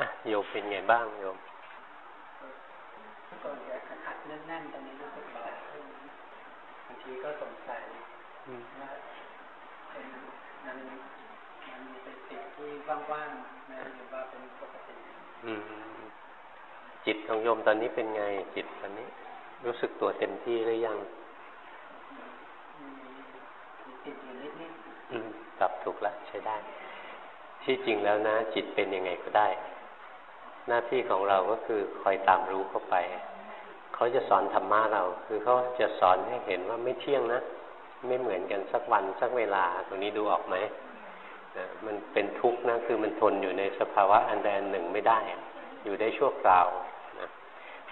อะโยมเป็นไงบ้างโยมก็จะขัดแน่นๆตอนนี้รู้สึกเบาขึ้นบางทีก็สงสัยว่าเป็นมันมันมีเป็นจิตที่ว่างๆนะหรือว่าเป็นปกติจิตของโยมตอนนี้เป็นไงจิตตอนนี้ รู้สึกตัวเต็มที่หรือยังติดอยู่นิดๆอืมปรับถูกแล้วใช้ได้ ที่จริงแล้วนะ จิตเป็นยังไงก็ได้ หน้าที่ของเราก็คือคอยตามรู้เข้าไป เขาจะสอนธรรมะเรา คือเขาจะสอนให้เห็นว่าไม่เที่ยงนะ ไม่เหมือนกันสักวันสักเวลาตรงนี้ดูออกไหมมันเป็นทุกข์นะคือมันทนอยู่ในสภาวะอันใดอันหนึ่งไม่ได้ อยู่ได้ชั่วคราวนะ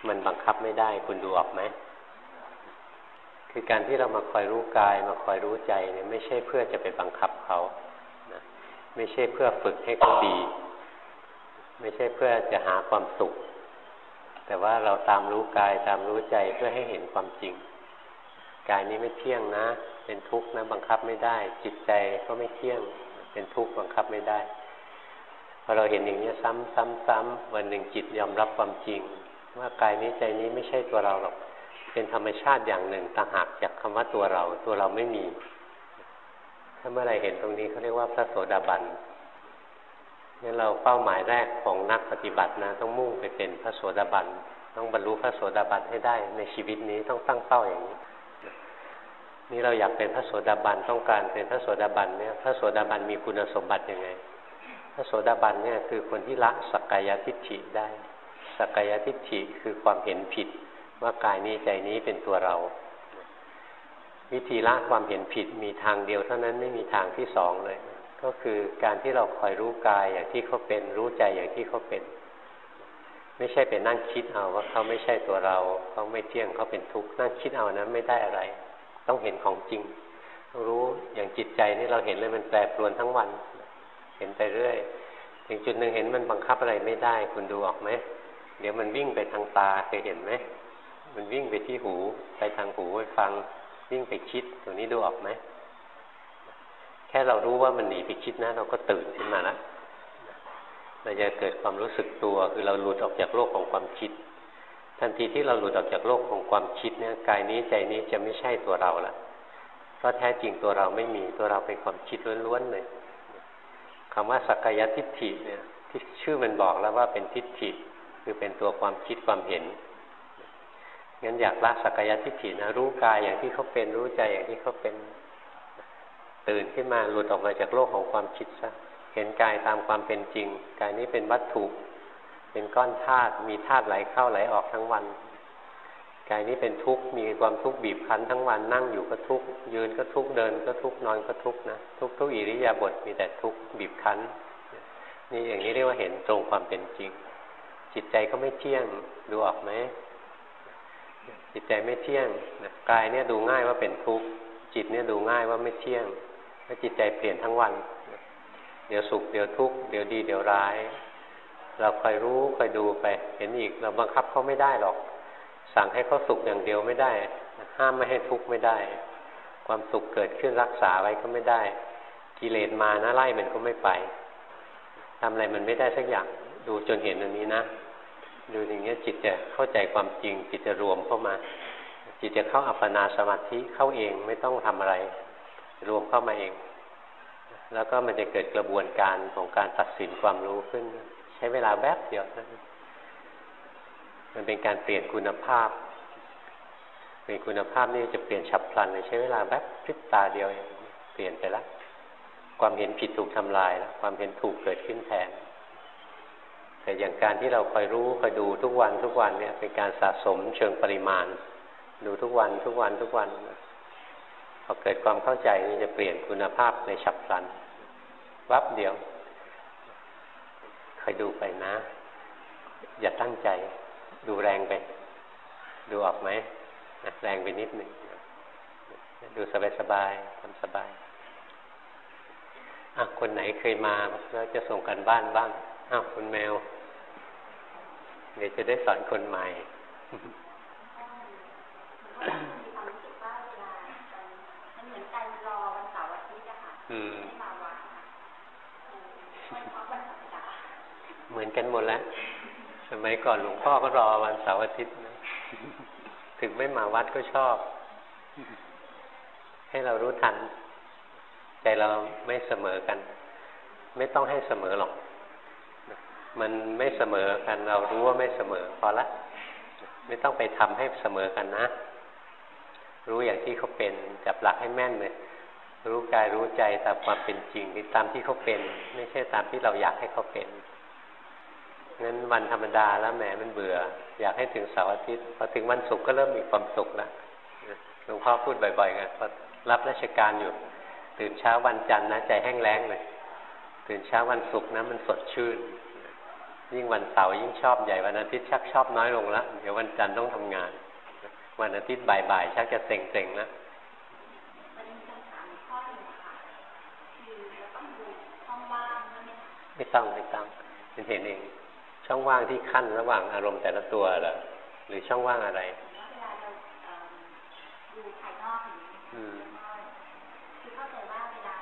มันบังคับไม่ได้คุณดูออกไหมคือการที่เรามาคอยรู้กาย มาคอยรู้ใจเนี่ยไม่ใช่เพื่อจะไปบังคับเขานะไม่ใช่เพื่อฝึกให้เขาดี ไม่ใช่เพื่อจะหาความสุข แต่ว่าเราตามรู้กายตามรู้ใจเพื่อให้เห็นความจริง กายนี้ไม่เที่ยงนะ เป็นทุกข์นะ บังคับไม่ได้ จิตใจก็ไม่เที่ยง เป็นทุกข์บังคับไม่ได้พอเราเห็นอย่างนี้ซ้ำซ้ำซ้ำวันหนึ่งจิตยอมรับความจริง ว่ากายนี้ใจนี้ไม่ใช่ตัวเราหรอก เป็นธรรมชาติอย่างหนึ่งต่างหากจากคำว่าตัวเรา ตัวเราไม่มี ถ้าเมื่อไรเห็นตรงนี้เขาเรียกว่าพระโสดาบัน งั้นเราเป้าหมายแรกของนักปฏิบัตินะต้องมุ่งไปเป็นพระโสดาบันต้องบรรลุพระโสดาบันให้ได้ ในชีวิตนี้ต้องตั้งเป้าอย่างนี้นี่เราอยากเป็นพระโสดาบันต้องการเป็นพระโสดาบันเนี่ยพระโสดาบันมีคุณสมบัติยังไง พระโสดาบันเนี่ยคือคนที่ละสักกายทิฏฐิได้ สักกายทิฏฐิคือความเห็นผิด ว่ากายนี้ใจนี้เป็นตัวเรา วิธีละความเห็นผิดมีทางเดียวเท่านั้นไม่มีทางที่สองเลย ก็คือการที่เราคอยรู้กายอย่างที่เขาเป็นรู้ใจอย่างที่เขาเป็น ไม่ใช่ไปนั่งคิดเอาว่าเขาไม่ใช่ตัวเราเขาไม่เที่ยงเขาเป็นทุกข์นั่งคิดเอานะไม่ได้อะไร ต้องเห็นของจริงต้องรู้อย่างจิตใจนี่เราเห็นเลยมันแปรปรวนทั้งวัน เห็นไปเรื่อย ถึงจุดหนึ่งเห็นมันบังคับอะไรไม่ได้คุณดูออกไหมเดี๋ยวมันวิ่งไปทางตาเคยเห็นไหมมันวิ่งไปที่หู ไปทางหูไปฟัง วิ่งไปคิดตรงนี้ดูออกไหม ค่เรารู้ว่ามันหนีไปคิดนะ เราก็ตื่นขึ้นมาแล้วเราจะเกิดความรู้สึกตัวคือเราหลุดออกจากโลกของความคิด ทันทีที่เราหลุดออกจากโลกของความคิดเนี่ยกายนี้ใจนี้จะไม่ใช่ตัวเราละเพราะแท้จริงตัวเราไม่มีตัวเราเป็นความคิดล้วนๆเลยคำว่าสักกายทิฏฐิเนี่ยที่ชื่อมันบอกแล้วว่าเป็นทิฏฐิคือเป็นตัวความคิดความเห็นงั้นอยากละสักกายทิฏฐินะรู้กายอย่างที่เขาเป็นรู้ใจอย่างที่เขาเป็น ตื่นขึ้นมาหลุดออกมาจากโลกของความคิดซะเห็นกายตามความเป็นจริง กายนี้เป็นวัตถุ เป็นก้อนธาตุมีธาตุไหลเข้าไหลออกทั้งวัน กายนี้เป็นทุกข์มีความทุกข์บีบคั้นทั้งวันนั่งอยู่ก็ทุกข์ยืนก็ทุกข์เดินก็ทุกข์นอนก็ทุกข์นะทุกทุกอิริยาบถมีแต่ทุกข์บีบคั้น นี่อย่างนี้เรียกว่าเห็นตรงความเป็นจริง จิตใจก็ไม่เที่ยงดูออกไหมจิตใจไม่เที่ยงกายเนี่ยดูง่ายว่าเป็นทุกข์จิตเนี่ยดูง่ายว่าไม่เที่ยง แล้วจิตใจเปลี่ยนทั้งวัน เดี๋ยวสุขเดี๋ยวทุกข์เดี๋ยวดีเดี๋ยวร้าย เราคอยรู้คอยดูไป เห็นอีกเราบังคับเขาไม่ได้หรอก สั่งให้เขาสุขอย่างเดียวไม่ได้ ห้ามไม่ให้ทุกข์ไม่ได้ ความสุขเกิดขึ้นรักษาไว้ก็ไม่ได้ กิเลสมานะไล่มันก็ไม่ไปทำอะไรมันไม่ได้สักอย่างดูจนเห็นอันนี้นะดูอย่างเงี้ยจิตจะเข้าใจความจริงจิตจะรวมเข้ามา จิตจะเข้าอัปปนาสมาธิเข้าเองไม่ต้องทำอะไร รวมเข้ามาเอง แล้วก็มันจะเกิดกระบวนการของการตัดสินความรู้ขึ้น ใช้เวลาแวบเดียวนะมันเป็นการเปลี่ยนคุณภาพ เป็นคุณภาพนี่จะเปลี่ยนฉับพลันเลยใช้เวลาแวบพริบตาเดียวเองเปลี่ยนไปแล้วความเห็นผิดถูกทำลายแล้วความเห็นถูกเกิดขึ้นแทน แต่อย่างการที่เราคอยรู้คอยดูทุกวันทุกวันเนี่ยเป็นการสะสมเชิงปริมาณ ดูทุกวันทุกวันทุกวัน พอเกิดความเข้าใจนี่จะเปลี่ยนคุณภาพในฉับพลัน วับเดียวคอยดูไปนะ อย่าตั้งใจ ดูแรงไป ดูออกไหมแรงไปนิดหนึ่งดูสบายสบายทำสบายอะคนไหนเคยมาแล้วจะส่งกันบ้านบ้างอ้าวคุณแมว เดี๋ยวจะได้สอนคนใหม่มีความรู้สึกว่าเวลามันเหมือนการรอวันเสาร์ อาทิตย์อะค่ะไม่มาวัดวันธรรมดาเหมือนกันหมดแล้ว สมัยก่อนหลวงพ่อก็รอวันเสาร์อาทิตย์นะถึงไม่มาวัดก็ชอบ ให้เรารู้ทันใจเราไม่เสมอกัน ไม่ต้องให้เสมอหรอก มันไม่เสมอกัน เรารู้ว่าไม่เสมอพอละ ไม่ต้องไปทำให้เสมอกันนะ รู้อย่างที่เขาเป็นจับหลักให้แม่นเลย รู้กายรู้ใจตามความเป็นจริงตามที่เขาเป็น ไม่ใช่ตามที่เราอยากให้เขาเป็นงั้นวันธรรมดาแล้วแหมมันเบื่อ อยากให้ถึงเสาร์อาทิตย์พอถึงวันศุกร์ก็เริ่มมีความสุขล้วหลวงพ่อพูดบ่อยๆไงพอรับราชการอยู่ ตื่นเช้าวันจันทร์นะใจแห้งแล้งเลยตื่นเช้าวันศุกร์นะมันสดชื่น ยิ่งวันเสาร์ยิ่งชอบใหญ่วันอาทิตย์ชักชอบน้อยลงแล้วเดี๋ยววันจันทร์ต้องทำงาน วันอาทิตย์บ่ายๆชักจะเซ็งๆแล้ว ไม่ต้องไม่ต้องเป็นเห็นเอง ช่องว่างที่ขั้นระหว่างอารมณ์แต่ละตัวเหรอหรือช่องว่างอะไรเวลาเราดูภายนอกอย่างนี้คือเข้าใจว่าเวลา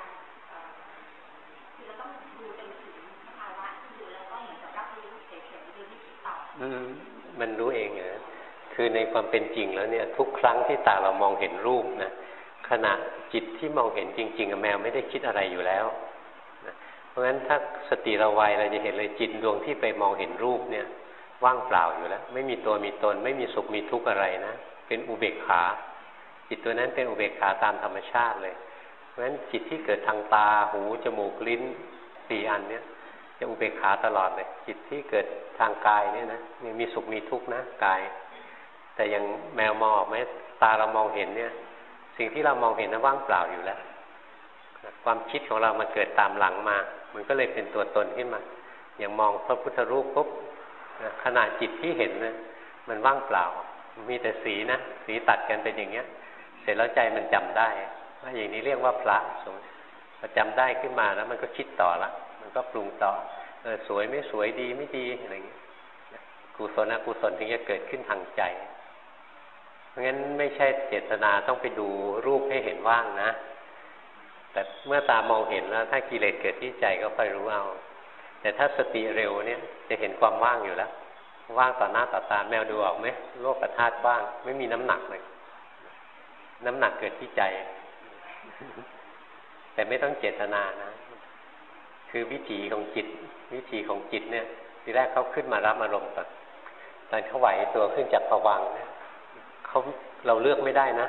คือเราต้องดูจนถึงภาวะที่ดูแล้วก็เหมือนกับรับรู้เฉยๆดูไม่คิดต่ออืมมันรู้เองเหรอคือในความเป็นจริงแล้วเนี่ย ทุกครั้งที่ตาเรามองเห็นรูปนะขณะจิตที่มองเห็นจริง ๆ แมวไม่ได้คิดอะไรอยู่แล้ว ราะฉะนั้นถ้าสติเราไวเราจะเห็นเลยจิตดวงที่ไปมองเห็นรูปเนี่ย ว่างเปล่าอยู่แล้ว ไม่มีตัวมีตน ไม่มีสุขมีทุกข์อะไรนะ เป็นอุเบกขา จิตตัวนั้นเป็นอุเบกขาตามธรรมชาติเลย เพราะฉะนั้นจิตที่เกิดทางตาหูจมูกลิ้นสี่อันเนี้ยจะอุเบกขาตลอดเลย จิตที่เกิดทางกายเนี่ยนะมีสุขมีทุกข์นะกาย แต่ยังแมวมองไหมตาเรามองเห็นเนี่ย สิ่งที่เรามองเห็นนั้นว่างเปล่าอยู่แล้ว ความคิดของเรามาเกิดตามหลังมา มันก็เลยเป็นตัวตนขึ้นมา อย่างมองพระพุทธรูปปุ๊บขนาดจิตที่เห็นนะมันว่างเปล่า มีแต่สีนะ สีตัดกันเป็นอย่างเงี้ย เสร็จแล้วใจมันจำได้ว่าอย่างนี้เรียกว่าพระสมพอจำได้ขึ้นมาแล้วมันก็คิดต่อละ มันก็ปรุงต่อเออสวยไม่สวยดีไม่ดีอะไรอย่างเงี้ยกุศลอกุศลถึงจะเกิดขึ้นทางใจ เพราะงั้นไม่ใช่เจตนาต้องไปดูรูปให้เห็นว่างนะ แต่เมื่อตามองเห็นแล้ว ถ้ากิเลสเกิดที่ใจก็ค่อยรู้เอา แต่ถ้าสติเร็วเนี่ยจะเห็นความว่างอยู่แล้ว ว่างต่อหน้าต่อตาแมวดูออกไหมโลกธาตุว่าง ไม่มีน้ำหนักเลย น้ำหนักเกิดที่ใจ แต่ไม่ต้องเจตนานะ คือวิถีของจิต วิถีของจิตเนี่ยทีแรกเขาขึ้นมารับอารมณ์ก่อนตอนเขาไหวตัวขึ้นจากผวังเนี่ยเขาเราเลือกไม่ได้นะ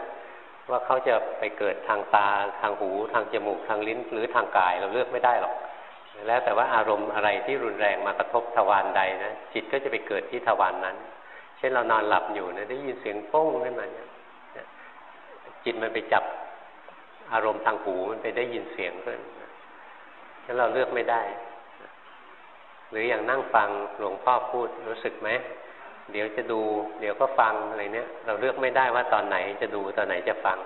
ว่าเขาจะไปเกิดทางตาทางหูทางจมูกทางลิ้น หรือทางกายเราเลือกไม่ได้หรอก แล้วแต่ว่าอารมณ์อะไรที่รุนแรงมากระทบทวารใดนะจิตก็จะไปเกิดที่ทวารนนั้น เช่นเรานอนหลับอยู่นะได้ยินเสียงป้งขึ้นมาเนี่ยจิตมันไปจับอารมณ์ทางหูมันไปได้ยินเสียงขึ้นฉะนั้นเราเลือกไม่ได้ หรืออย่างนั่งฟังหลวงพ่อพูดรู้สึกไหม เดี๋ยวจะดู เดี๋ยวก็ฟังอะไรเนี้ยเราเลือกไม่ได้ว่าตอนไหนจะดูตอนไหนจะฟัง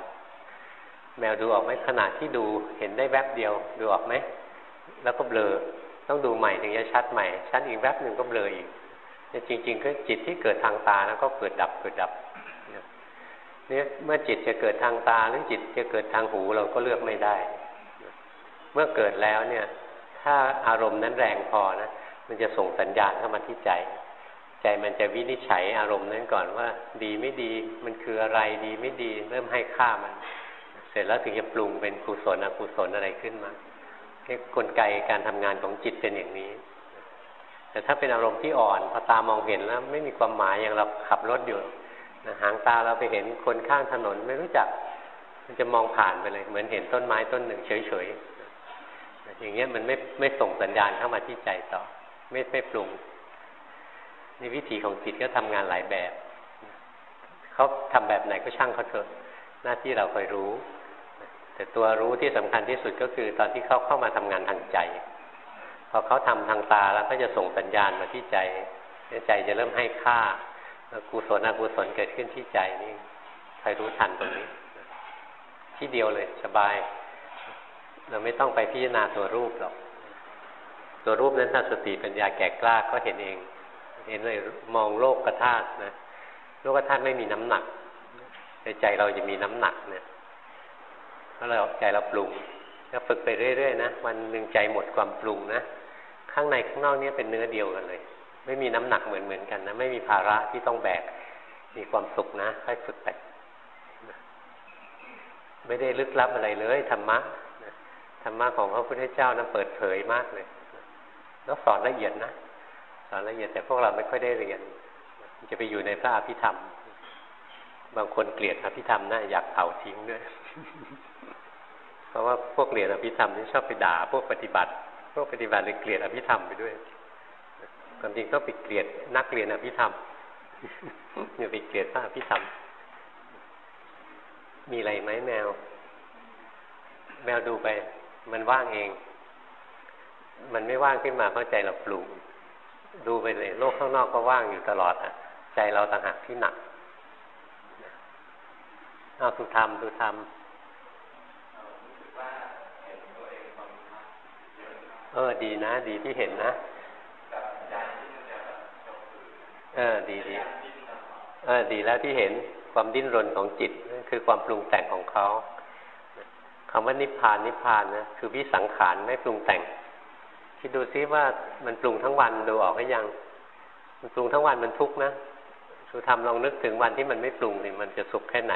แมวดูออกไหมขนาดที่ดูเห็นได้แวบเดียวดูออกไหมแล้วก็เบลอต้องดูใหม่ถึงจะชัดใหม่ ชัดอีกแวบหนึ่งก็เบลออีกจริง ๆ ก็จิตที่เกิดทางตาแล้วก็เกิดดับเกิดดับเนี่ยเมื่อจิตจะเกิดทางตาหรือจิตจะเกิดทางหูเราก็เลือกไม่ได้ เมื่อเกิดแล้วเนี่ย ถ้าอารมณ์นั้นแรงพอนะมันจะส่งสัญญาณเข้ามาที่ใจ ใจมันจะวินิจฉัยอารมณ์นั้นก่อนว่า ดีไม่ดีมันคืออะไรดีไม่ดี เริ่มให้ค่ามัน เสร็จแล้วถึงจะปรุงเป็นกุศลอกุศลอะไรขึ้นมาเี่กลไกการทำงานของจิตเป็นอย่างนี้ แต่ถ้าเป็นอารมณ์ที่อ่อนพอตามองเห็นแล้วไม่มีความหมายอย่างเราขับรถอยู่หางตาเราไปเห็นคนข้างถนนไม่รู้จัก มันจะมองผ่านไปเลย เหมือนเห็นต้นไม้ต้นหนึ่งเฉยๆอย่างเงี้ยมันไม่ไม่ส่งสัญญาณเข้ามาที่ใจต่อ ไม่ไม่ปรุง ในวิธีของจิตก็ทำงานหลายแบบเขาทำแบบไหนก็ช่างเขาเถอะหน้าที่เราคอยรู้ แต่ตัวรู้ที่สำคัญที่สุดก็คือ ตอนที่เขาเข้ามาทำงานทางใจ พอเขาทำทางตาแล้วก็จะส่งสัญญาณมาที่ใจใจจะเริ่มให้ค่ากุศลอกุศลเกิดขึ้นที่ใจนี่คอยรู้ทันตรงนี้ ที่เดียวเลยสบาย เราไม่ต้องไปพิจารณาตัวรูปหรอก ตัวรูปนั้นถ้าสติปัญญาแก่กล้าก็เห็นเอง เห็นเลยมองโลกกระธาตนะโลกกระธาตไม่มีน้ำหนักในใจเราจะมีน้ำหนักเนี่ยเพราะเราใจเราปรุงก็ฝึกไปเรื่อยๆนะวันหนึ่งใจหมดความปรุงนะข้างในข้างนอกเนี่ยเป็นเนื้อเดียวกันเลย ไม่มีน้ำหนักเหมือนเหมือนกันนะไม่มีภาระที่ต้องแบกมีความสุขนะค่อยฝึกไปไม่ได้ลึกลับอะไรเลยธรรมะธรรมะของพระพุทธเจ้านั้นเปิดเผยมากเลย แล้วสอนละเอียดนะ สอนละเอียดแต่พวกเราไม่ค่อยได้เรียน จะไปอยู่ในพระอภิธรรม บางคนเกลียดอภิธรรมนะอยากเผาทิ้งด้วยเพราะว่าพวกเรียนอภิธรรมนี่ชอบไปด่าพวกปฏิบัติ พวกปฏิบัติเลยเกลียดอภิธรรมไปด้วยความจริงก็ไปเกลียดนักเรียนอภิธรรมอย่าไปเกลียดพระอภิธรรม มีอะไรไหมแมว แมวดูไป มันว่างเอง มันไม่ว่างขึ้นมาเพราะใจเราปรุง ดูไปเลยโลกข้างนอกก็ว่างอยู่ตลอดอะ ใจเราต่างหากที่หนักเอาดูทำดูทำเออดีนะ ดีที่เห็นนะ เออดีดีเออดีแล้วที่เห็นความดิ้นรนของจิตคือความปรุงแต่งของเขาคำว่านิพพานนิพพานนะคือวิสังขารไม่ปรุงแต่ง คิดดูซิว่ามันปรุงทั้งวันดูออกหรือยัง มันปรุงทั้งวันมันทุกข์นะสุธรรมลองนึกถึงวันที่มันไม่ปรุงนี่มันจะสุขแค่ไหน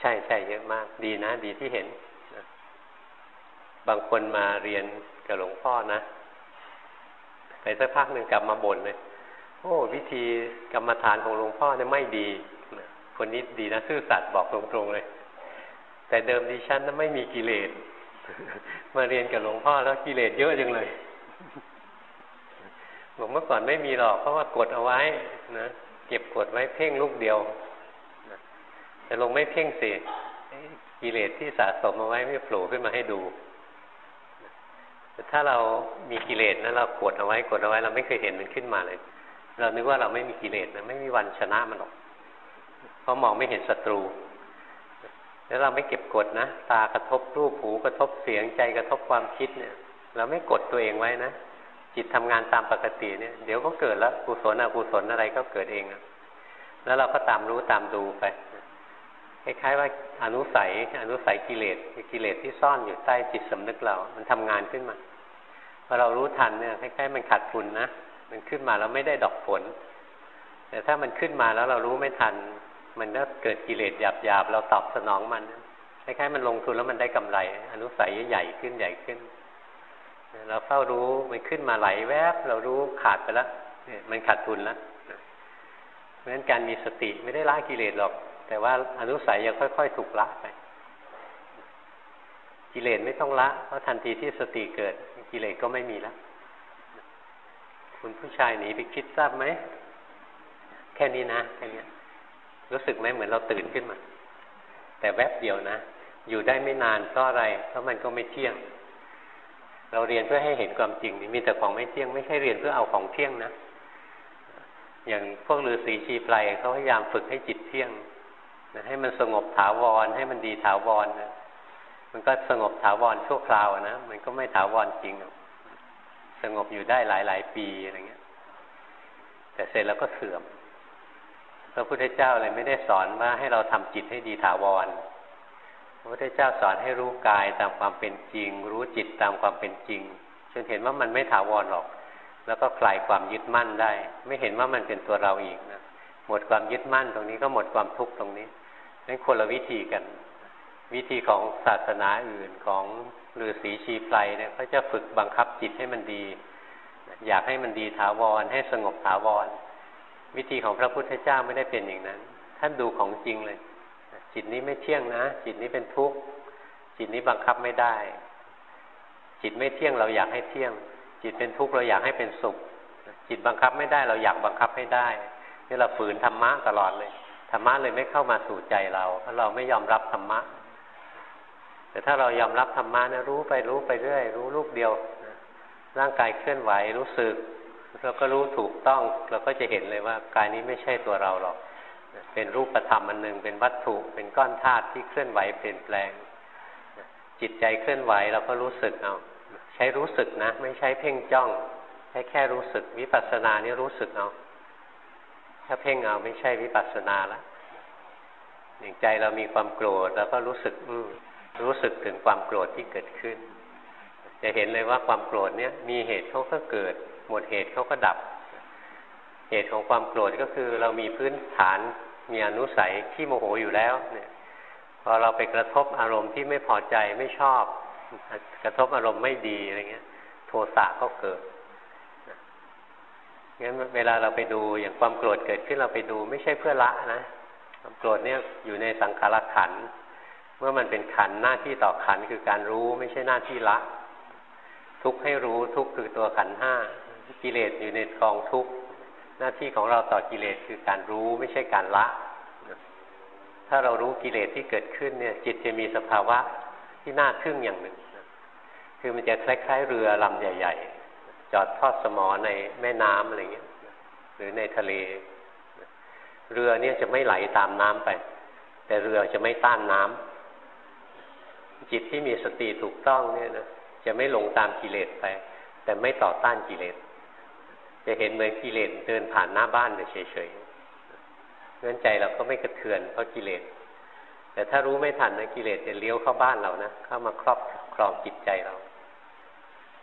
ใช่ใช่เยอะมาก ดีนะ ดีที่เห็น บางคนมาเรียนกับหลวงพ่อนะ ไปสักพักหนึ่งกลับมาบ่นเลย โอ้ วิธีกรรมฐานของหลวงพ่อเนี่ยไม่ดี คนนี้ดีนะซื่อสัตย์บอกตรงๆเลย แต่เดิมดิฉันนั้นไม่มีกิเลส มาเรียนกับหลวงพ่อแล้วกิเลสเยอะจังเลยบอกเมื่อก่อนไม่มีหรอกเพราะว่ากดเอาไว้นะเก็บกดไว้เพ่งลูกเดียวแต่ลงไม่เพ่งสิกิเลสที่สะสมเอาไว้ไม่โผล่ขึ้นมาให้ดูแต่ถ้าเรามีกิเลสนะเรากดเอาไว้กดเอาไว้ เราไม่เคยเห็นมันขึ้นมาเลย เรานึกว่าเราไม่มีกิเลสนะไม่มีวันชนะมันหรอก เพราะมองไม่เห็นศัตรู แล้วเราไม่เก็บกดนะ ตากระทบรูปหูกระทบเสียงใจกระทบความคิดเนี่ย เราไม่กดตัวเองไว้นะ จิตทำงานตามปกติเนี่ย เดี๋ยวก็เกิดแล้วกุศลอกุศลอะไรก็เกิดเองแล้วเราก็ตามรู้ตามดูไปคล้ายๆว่าอนุสัยอนุสัยกิเลสกิเลสที่ซ่อนอยู่ใต้จิตสำนึกเรา มันทำงานขึ้นมาพอเรารู้ทันเนี่ยคล้ายๆมันขัดทุนนะมันขึ้นมาแล้วไม่ได้ดอกผล แต่ถ้ามันขึ้นมาแล้วเรารู้ไม่ทัน มันก็เกิดกิเลสหยาบๆเราตอบสนองมันคล้ายๆมันลงทุนแล้วมันได้กำไร อนุสัยใหญ่ขึ้นใหญ่ขึ้น เราเฝ้ารู้มันขึ้นมาไหลแวบ เรารู้ขาดไปแล้วเนี่ยมันขาดทุนแล้วเพราะฉะนั้นการมีสติไม่ได้ละกิเลสหรอก แต่ว่าอนุสัยยังค่อย ๆ ถูกละไปกิเลสไม่ต้องละเพราะทันทีที่สติเกิด กิเลสก็ไม่มีแล้วคุณผู้ชายหนีไปคิดทราบไหม แค่นี้นะแค่นี้ รู้สึกไหมเหมือนเราตื่นขึ้นมา แต่แวบเดียวนะ อยู่ได้ไม่นานเพราะอะไร เพราะมันก็ไม่เที่ยง เราเรียนเพื่อให้เห็นความจริงมีแต่ของไม่เที่ยง ไม่ใช่เรียนเพื่อเอาของเที่ยงนะ อย่างพวกฤาษีชีไพรเขาพยายามฝึกให้จิตเที่ยงให้มันสงบถาวร ให้มันดีถาวรนะมันก็สงบถาวรชั่วคราวนะ มันก็ไม่ถาวรจริงสงบอยู่ได้หลายหลายปีอะไรเงี้ย แต่เสร็จแล้วก็เสื่อม พระพุทธเจ้าเลยไม่ได้สอนว่าให้เราทำจิตให้ดีถาวร พระพุทธเจ้าสอนให้รู้กายตามความเป็นจริง รู้จิตตามความเป็นจริงจนเห็นว่ามันไม่ถาวรหรอก แล้วก็คลายความยึดมั่นได้ ไม่เห็นว่ามันเป็นตัวเราอีกนะหมดความยึดมั่นตรงนี้ก็หมดความทุกข์ตรงนี้นั่นคนละวิธีกัน วิธีของศาสนาอื่นของฤาษีชีไพรเนี่ยเขาจะฝึกบังคับจิตให้มันดี อยากให้มันดีถาวรให้สงบถาวร วิธีของพระพุทธเจ้าไม่ได้เป็นอย่างนั้น ท่านดูของจริงเลย จิตนี้ไม่เที่ยงนะ จิตนี้เป็นทุกข์ จิตนี้บังคับไม่ได้ จิตไม่เที่ยงเราอยากให้เที่ยง จิตเป็นทุกข์เราอยากให้เป็นสุข จิตบังคับไม่ได้เราอยากบังคับให้ได้นี่เราฝืนธรรมะตลอดเลย ธรรมะเลยไม่เข้ามาสู่ใจเรา เพราะเราไม่ยอมรับธรรมะ แต่ถ้าเรายอมรับธรรมะนะรู้ไปรู้ไปเรื่อย รู้ลูกเดียว ร่างกายเคลื่อนไหวรู้สึก เราก็รู้ถูกต้องเราก็จะเห็นเลยว่ากายนี้ไม่ใช่ตัวเราหรอก เป็นรูปธรรมอันหนึ่งเป็นวัตถุเป็นก้อนธาตุที่เคลื่อนไหวเปลี่ยนแปลง จิตใจเคลื่อนไหวเราก็รู้สึกเอาใช้รู้สึกนะ ไม่ใช้เพ่งจ้องใช้แค่รู้สึกวิปัสสนานี่รู้สึกเอาถ้าเพ่งเอาไม่ใช่วิปัสสนาละอย่างใจเรามีความโกรธแล้วก็รู้สึกอืรู้สึกถึงความโกรธที่เกิดขึ้น จะเห็นเลยว่าความโกรธเนี้ยมีเหตุเขาก็เกิด หมดเหตุเขาก็ดับ เหตุของความโกรธก็คือเรามีพื้นฐานมีอนุสัยที่โมโหอยู่แล้วเนี่ยพอเราไปกระทบอารมณ์ที่ไม่พอใจไม่ชอบ กระทบอารมณ์ไม่ดีอะไรเงี้ย โทสะก็เกิดงั้นเวลาเราไปดูอย่างความโกรธเกิดขึ้นเราไปดูไม่ใช่เพื่อละนะความโกรธเนี่ยอยู่ในสังขารขัน เมื่อมันเป็นขันหน้าที่ต่อขันคือการรู้ไม่ใช่หน้าที่ละ ทุกให้รู้ทุกคือตัวขันห้า กิเลสอยู่ในกองทุกหน้าที่ของเราต่อกิเลสคือการรู้ไม่ใช่การละ ถ้าเรารู้กิเลสที่เกิดขึ้นเนี่ย จิตจะมีสภาวะที่น่าทึ่งอย่างหนึ่ง คือมันจะคล้ายๆเรือลำใหญ่ ๆ จอดทอดสมอในแม่น้ำอะไรเงี้ย หรือในทะเล เรือเนี่ยจะไม่ไหลตามน้ำไป แต่เรือจะไม่ต้านน้ำจิตที่มีสติถูกต้องเนี่ยนะจะไม่ลงตามกิเลสไป แต่ไม่ต่อต้านกิเลส จะเห็นเหมือนกิเลสเดินผ่านหน้าบ้านไปเฉยๆงั้นใจเราก็ไม่กระเทือนเพราะกิเลส แต่ถ้ารู้ไม่ทันนะกิเลสจะเลี้ยวเข้าบ้านเรานะเข้ามาครอบครองจิตใจเรา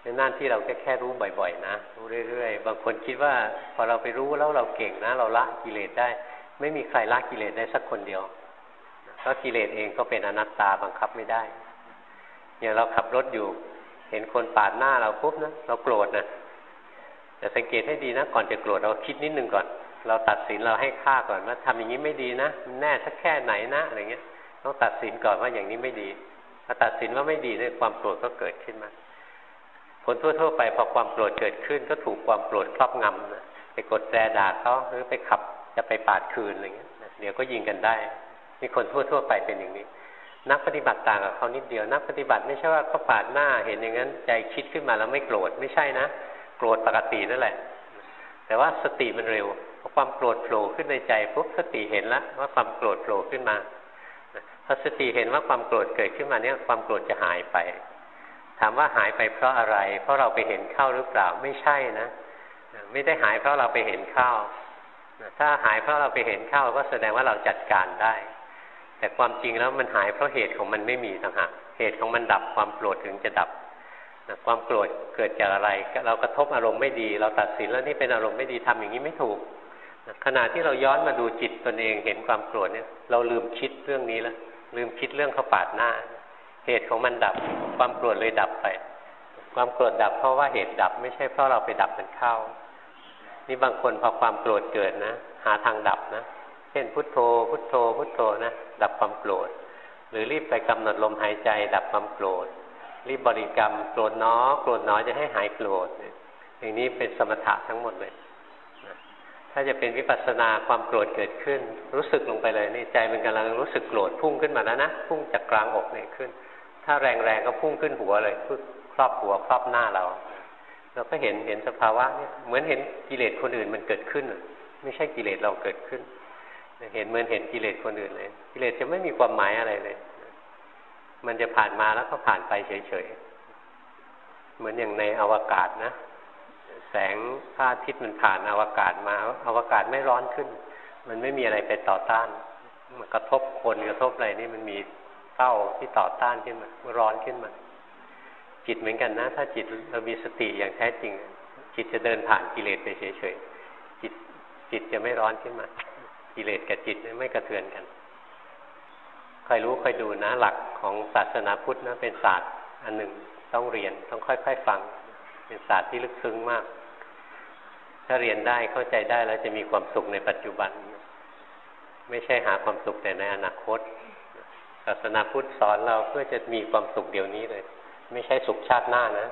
ในหน้าที่เราแค่แค่รู้บ่อยๆ นะรู้เรื่อยๆ บางคนคิดว่า พอเราไปรู้แล้วเราเก่งนะ เราละกิเลสได้ ไม่มีใครละกิเลสได้สักคนเดียวเพราะกิเลสเองก็เป็นอนัตตาบังคับไม่ได้อย่างเราขับรถอยู่ เห็นคนปาดหน้าเราปุ๊บนะเราโกรธนะ แต่สังเกตให้ดีนะ ก่อนจะโกรธเราคิดนิดนึงก่อน เราตัดสินเราให้ค่าก่อนว่าทำอย่างนี้ไม่ดีนะแน่สักแค่ไหนนะอะไรเงี้ยต้องตัดสินก่อนว่าอย่างนี้ไม่ดีพอตัดสินว่าไม่ดีเนี่ยความโกรธก็เกิดขึ้นมาผลทั่ว ๆ ไปพอความโกรธเกิดขึ้น ก็ถูกความโกรธครอบงำนะไปกดแตรด่าเขาหรือไปขับจะไปปาดคืนอะไรเงี้ยเดี๋ยวก็ยิงกันได้มีคนทั่ว ๆ ไปเป็นอย่างนี้ นักปฏิบัติต่างกับเขานิดเดียว นักปฏิบัติไม่ใช่ว่าเขาปาดหน้าเห็นอย่างนั้นใจคิดขึ้นมาแล้วไม่โกรธไม่ใช่นะ โกรธปกตินั่นแหละ แต่ว่าสติมันเร็วพอความโกรธโผล่ขึ้นในใจปุ๊บสติเห็นแล้วว่าความโกรธโผล่ขึ้นมาพอสติเห็นว่าความโกรธเกิดขึ้นมาเนี่ยความโกรธจะหายไป ถามว่าหายไปเพราะอะไร เพราะเราไปเห็นเข้าหรือเปล่าไม่ใช่นะ ไม่ได้หายเพราะเราไปเห็นเข้าถ้าหายเพราะเราไปเห็นเข้าก็แสดงว่าเราจัดการได้ แต่ความจริงแล้วมันหายเพราะเหตุของมันไม่มีต่างหากเหตุของมันดับความโกรธถึงจะดับ ความโกรธเกิดจากอะไร เรากระทบอารมณ์ไม่ดี เราตัดสินแล้วนี่เป็นอารมณ์ไม่ดีทำอย่างนี้ไม่ถูกขณะที่เราย้อนมาดูจิตตนเองเห็นความโกรธเนี่ย เราลืมคิดเรื่องนี้แล้วลืมคิดเรื่องเขาปาดหน้า เหตุของมันดับ ความโกรธเลยดับไป ความโกรธดับเพราะว่าเหตุดับ ไม่ใช่เพราะเราไปดับมันเข้า นี่บางคนพอความโกรธเกิดนะ หาทางดับนะเช่นพุทโธ พุทโธ พุทโธนะดับความโกรธ หรือรีบไปกำหนดลมหายใจ ดับความโกรธ รีบบริกรรมโกรธน้อโกรธน้อจะให้หายโกรธอย่างนี้เป็นสมถะทั้งหมดเลยถ้าจะเป็นวิปัสสนาความโกรธเกิดขึ้น รู้สึกลงไปเลยนี่ใจมันกำลังรู้สึกโกรธพุ่งขึ้นมาแล้วนะพุ่งจากกลางอกเนี่ยขึ้น ถ้าแรงๆก็พุ่งขึ้นหัวเลยครอบหัวครอบหน้าเราเราก็เห็นเห็นสภาวะเนี่ยเหมือนเห็นกิเลสคนอื่นมันเกิดขึ้น ไม่ใช่กิเลสเราเกิดขึ้น เห็นเหมือนเห็นกิเลสคนอื่นเลย กิเลสจะไม่มีความหมายอะไรเลย มันจะผ่านมาแล้วก็ผ่านไปเฉยๆ เหมือนอย่างในอวกาศนะ แสงพระอาทิตย์มันผ่านอวกาศมา อวกาศไม่ร้อนขึ้น มันไม่มีอะไรไปต่อต้านมันกระทบคนกระทบอะไรนี่มันมีเต้าที่ต่อต้านขึ้นมาร้อนขึ้นมา จิตเหมือนกันนะ ถ้าจิตเรามีสติอย่างแท้จริง จิตจะเดินผ่านกิเลสไปเฉยๆ จิตจิตจะไม่ร้อนขึ้นมา กิเลสกับจิตไม่กระเทือนกัน คอยรู้คอยดูนะหลักของศาสนาพุทธนะเป็นศาสตร์อันหนึ่งต้องเรียนต้องค่อย ๆ ฟัง เป็นศาสตร์ที่ลึกซึ้งมาก ถ้าเรียนได้เข้าใจได้แล้วจะมีความสุขในปัจจุบัน ไม่ใช่หาความสุขแต่ในอนาคต ศาสนาพุทธสอนเราเพื่อจะมีความสุขเดี๋ยวนี้เลย ไม่ใช่สุขชาติหน้านะ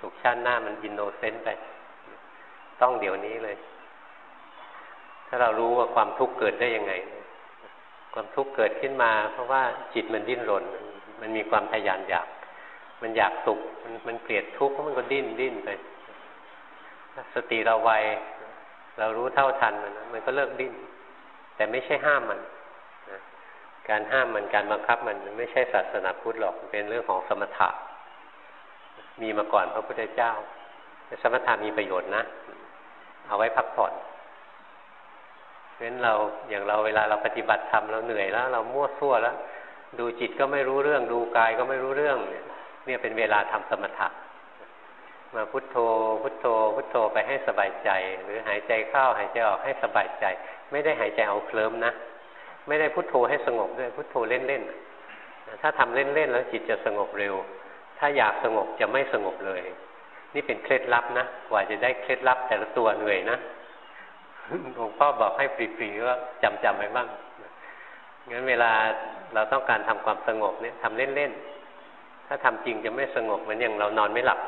สุขชาติหน้ามัน innocent ไป ต้องเดี๋ยวนี้เลย ถ้าเรารู้ว่าความทุกข์เกิดได้ยังไง ความทุกข์เกิดขึ้นมา เพราะว่าจิตมันดิ้นรน มันมีความทยานอยาก มันอยากสุข มันมันเกลียดทุกข์เพราะมันก็ดิ้นดิ้นไป สติเราไวเรารู้เท่าทันมันมันก็เลิกดิ้น แต่ไม่ใช่ห้ามมันการห้ามมันการบังคับมันไม่ใช่ศาสนาพุทธหรอกเป็นเรื่องของสมถะ มีมาก่อนพระพุทธเจ้าแต่สมถะมีประโยชน์นะ เอาไว้พักผ่อน ราะฉะนั้นเราอย่างเราเวลาเราปฏิบัติธรรมเราเหนื่อยแล้ว เรามั่วซั่วแล้ว ดูจิตก็ไม่รู้เรื่อง ดูกายก็ไม่รู้เรื่อง เนี่ยเนี่ยเป็นเวลาทำสมถะมาพุทโธ พุทโธ พุทโธไปให้สบายใจ หรือหายใจเข้าหายใจออกให้สบายใจ ไม่ได้หายใจเอาเคลิ้มนะไม่ได้พุทโธให้สงบด้วยพุทโธเล่นๆถ้าทำเล่นๆแล้วจิตจะสงบเร็ว ถ้าอยากสงบจะไม่สงบเลย นี่เป็นเคล็ดลับนะกว่าจะได้เคล็ดลับแต่ละตัวเหนื่อยนะ หลวงพ่อบอกให้ฟรีๆก็จำจำไว้บ้างงั้นเวลาเราต้องการทำความสงบเนี่ยทำเล่นๆ ถ้าทำจริงจะไม่สงบเหมือนอย่างเรานอนไม่หลับ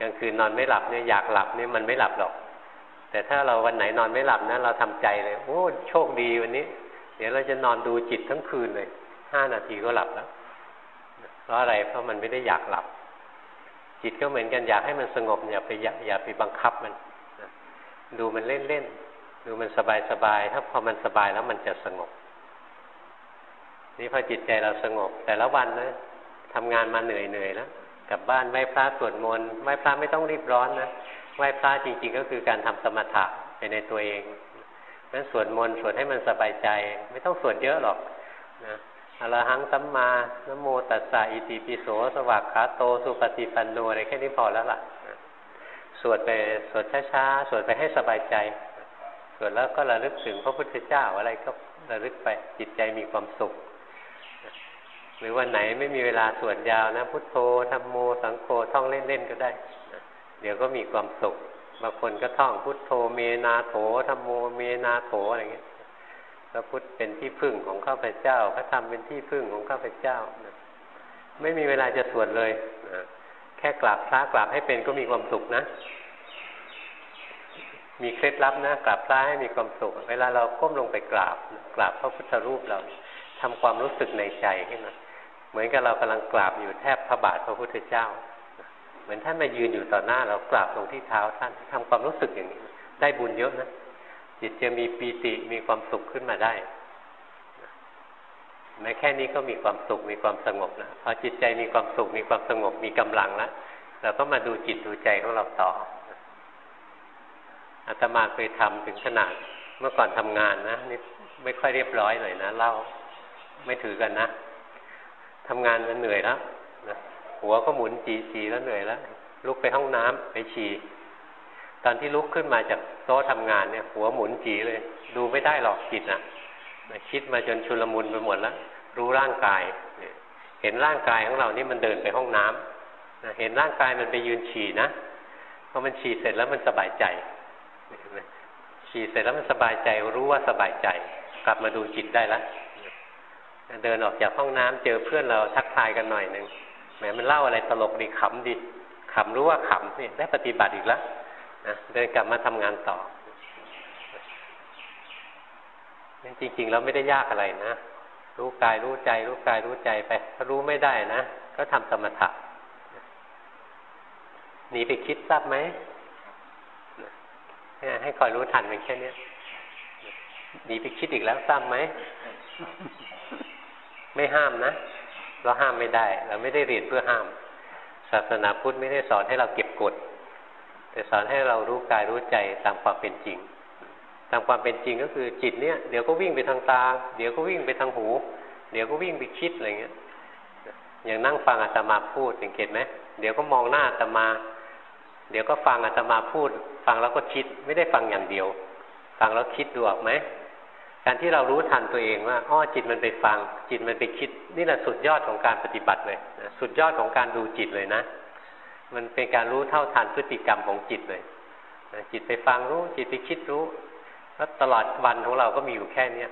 กลางคืนนอนไม่หลับเนี่ยอยากหลับเนี่ยมันไม่หลับหรอก แต่ถ้าเราวันไหนนอนไม่หลับนะเราทำใจเลย โอ้โชคดีวันนี้ เดี๋ยวเราจะนอนดูจิตทั้งคืนเลยห้านาทีก็หลับแล้ว เพราะอะไรเพราะมันไม่ได้อยากหลับ จิตก็เหมือนกันอยากให้มันสงบอย่าไปอย่าไปบังคับมัน ดูมันเล่นๆ ดูมันสบายๆถ้าพอมันสบายแล้วมันจะสงบ นี่พอจิตใจเราสงบ แต่ละวันนะทำงานมาเหนื่อยๆแล้วกลับบ้านไหว้พระสวดมนต์ไหว้พระไม่ต้องรีบร้อนนะไหว้พระจริง ๆ ก็คือการทำสมถะไปในตัวเองนั้นสวดมนต์สวดให้มันสบายใจ ไม่ต้องสวดเยอะหรอกนะอรหังสัมมานโมตัสสะอิติปิโสสวากขาโตสุปฏิปันโนอะไรแค่นี้พอแล้วล่ะ สวดไปสวดช้าๆ สวดไปให้สบายใจ สวดแล้วก็ระลึกถึงพระพุทธเจ้าอะไรก็ระลึกไปจิตใจมีความสุข หรือวันไหนไม่มีเวลาสวดยาวนะ พุทโธธรรมโม สังโฆท่องเล่นๆก็ได้ เดี๋ยวก็มีความสุขบางคนก็ท่องพุทโธเมนาโถธรรมโมเมนาโถอะไรเงี้ยพระพุทธเป็นที่พึ่งของข้าพเจ้า พระธรรมเป็นที่พึ่งของข้าพเจ้า ไม่มีเวลาจะสวดเลยนะ ค่กราบพระกราบให้เป็นก็มีความสุขนะ มีเคล็ดลับนะกราบพระให้มีความสุข เวลาเราก้มลงไปกราบ กราบพระพุทธรูปเราทำความรู้สึกในใจขึ้นมาเหมือนกับเรากำลังกราบอยู่แทบพระบาทพระพุทธเจ้า เหมือนท่านมายืนอยู่ต่อหน้าเรากราบลงที่เท้าท่านทำความรู้สึกอย่างนี้ ได้บุญเยอะนะจิตจะมีปีติมีความสุขขึ้นมาได้ แม้แค่นี้ก็มีความสุขมีความสงบนะพอจิตใจมีความสุขมีความสงบมีกำลังแล้วเราก็มาดูจิตดูใจของเราต่ออาตมาเคยทำถึงขนาดเมื่อก่อนทำงานนะนี่ไม่ค่อยเรียบร้อยหน่อยนะเล่าไม่ถือกันนะทำงานมันเหนื่อยแล้วนะหัวก็หมุนจีจีแล้วเหนื่อยแล้วลุกไปห้องน้ำไปฉี่ตอนที่ลุกขึ้นมาจากโต๊ะทำงานเนี่ย หัวหมุนจีเลย ดูไม่ได้หรอกจิตอะ คิดมาจนชุลมุนไปหมดแล้ว รู้ร่างกาย เห็นร่างกายของเรานี่มันเดินไปห้องน้ำเห็นร่างกายมันไปยืนฉี่นะพอมันฉี่เสร็จแล้วมันสบายใจฉี่เสร็จแล้วมันสบายใจ รู้ว่าสบายใจ กลับมาดูจิตได้แล้วเดินออกจากห้องน้ำเจอเพื่อนเราทักทายกันหน่อยหนึ่งแหมมันเล่าอะไรตลกดีขำดีขำรู้ว่าขำนี่ได้ปฏิบัติอีกแล้วนะเดินกลับมาทำงานต่อ จริงๆแล้วไม่ได้ยากอะไรนะ รู้กายรู้ใจ รู้กายรู้ใจไป ถ้ารู้ไม่ได้นะ ก็ทำสมถะหนีไปคิดทราบไหมให้คอยรู้ทันเป็นแค่นี้หนีไปคิดอีกแล้วทราบไหม ไม่ห้ามนะ เราห้ามไม่ได้ เราไม่ได้เรียนเพื่อห้าม ศาสนาพุทธไม่ได้สอนให้เราเก็บกดแต่สอนให้เรารู้กายรู้ใจตามความเป็นจริงามความเป็นจริงก็คือจิตเนี่ยเดี๋ยวก็วิ่งไปทางตา เดี๋ยวก็วิ่งไปทางหู เดี๋ยวก็วิ่งไปคิดอะไรเงี้ยอย่างนั่งฟังอาตมาพูดสังเกตไหมเดี๋ยวก็มองหน้าอาตมา เดี๋ยวก็ฟังอาตมาพูด ฟังแล้วก็คิดไม่ได้ฟังอย่างเดียว ฟังแล้วคิดดูออกไหมการที่เรารู้ทันตัวเองว่าอ้อจิตมันไปฟัง จิตมันไปคิด นี่แหละสุดยอดของการปฏิบัติเลยสุดยอดของการดูจิตเลยนะ มันเป็นการรู้เท่าทันพฤติกรรมของจิตเลยจิตไปฟังรู้จิตไปคิดรู้ แล้วตลอดวันของเราก็มีอยู่แค่เนี้ย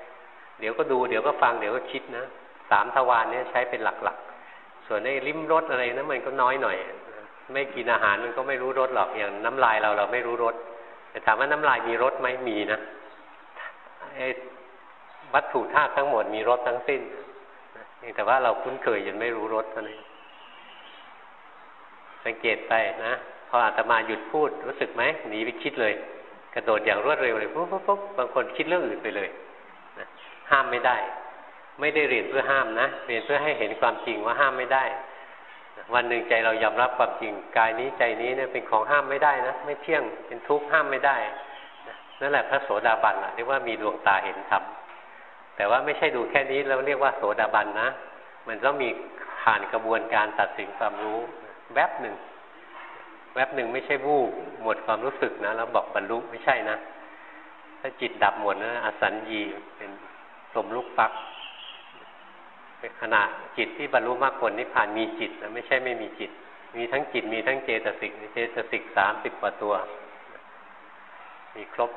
เดี๋ยวก็ดูเดี๋ยวก็ฟังเดี๋ยวก็คิดนะสามทวารเนี่ยใช้เป็นหลักๆ ส่วนในลิ้มรสอะไรนะมันก็น้อยหน่อย ไม่กินอาหารมันก็ไม่รู้รสหรอกอย่างน้ำลายเราเราไม่รู้รสแต่ถามว่าน้ำลายมีรสไหมมีนะวัตถุธาตุทั้งหมดมีรสทั้งสิ้นแต่ว่าเราคุ้นเคยจนไม่รู้รสเท่านั้นสังเกตไปนะพออาตมาหยุดพูดรู้สึกไหมหนีไปคิดเลย กระโดดอย่างรวดเร็วเลยปุ๊บปุ๊บปุ๊บบางคนคิดเรื่องอื่นไปเลยนะห้ามไม่ได้ ไม่ได้เรียนเพื่อห้ามนะเรียนเพื่อให้เห็นความจริงว่าห้ามไม่ได้วันหนึ่งใจเรายอมรับความจริงกายนี้ใจนี้เนี่ยเป็นของห้ามไม่ได้นะไม่เที่ยงเป็นทุกข์ห้ามไม่ได้นั่นแหละพระโสดาบันเรียกว่ามีดวงตาเห็นธรรมแต่ว่าไม่ใช่ดูแค่นี้แล้วเรียกว่าโสดาบันนะ มันต้องมีผ่านกระบวนการตัดสินความรู้แวบหนึ่ง แวบหนึ่งไม่ใช่วูบหมดความรู้สึกนะแล้วบอกบรรลุไม่ใช่นะ ถ้าจิตดับหมดนะอสัญญีเป็นลมลุกปักเป็นขณะจิตที่บรรลุมรรคผลนิพพานมีจิตนะไม่ใช่ไม่มีจิต มีทั้งจิตมีทั้งเจตสิกเจตสิกสามสิบกว่าตัว มีครบ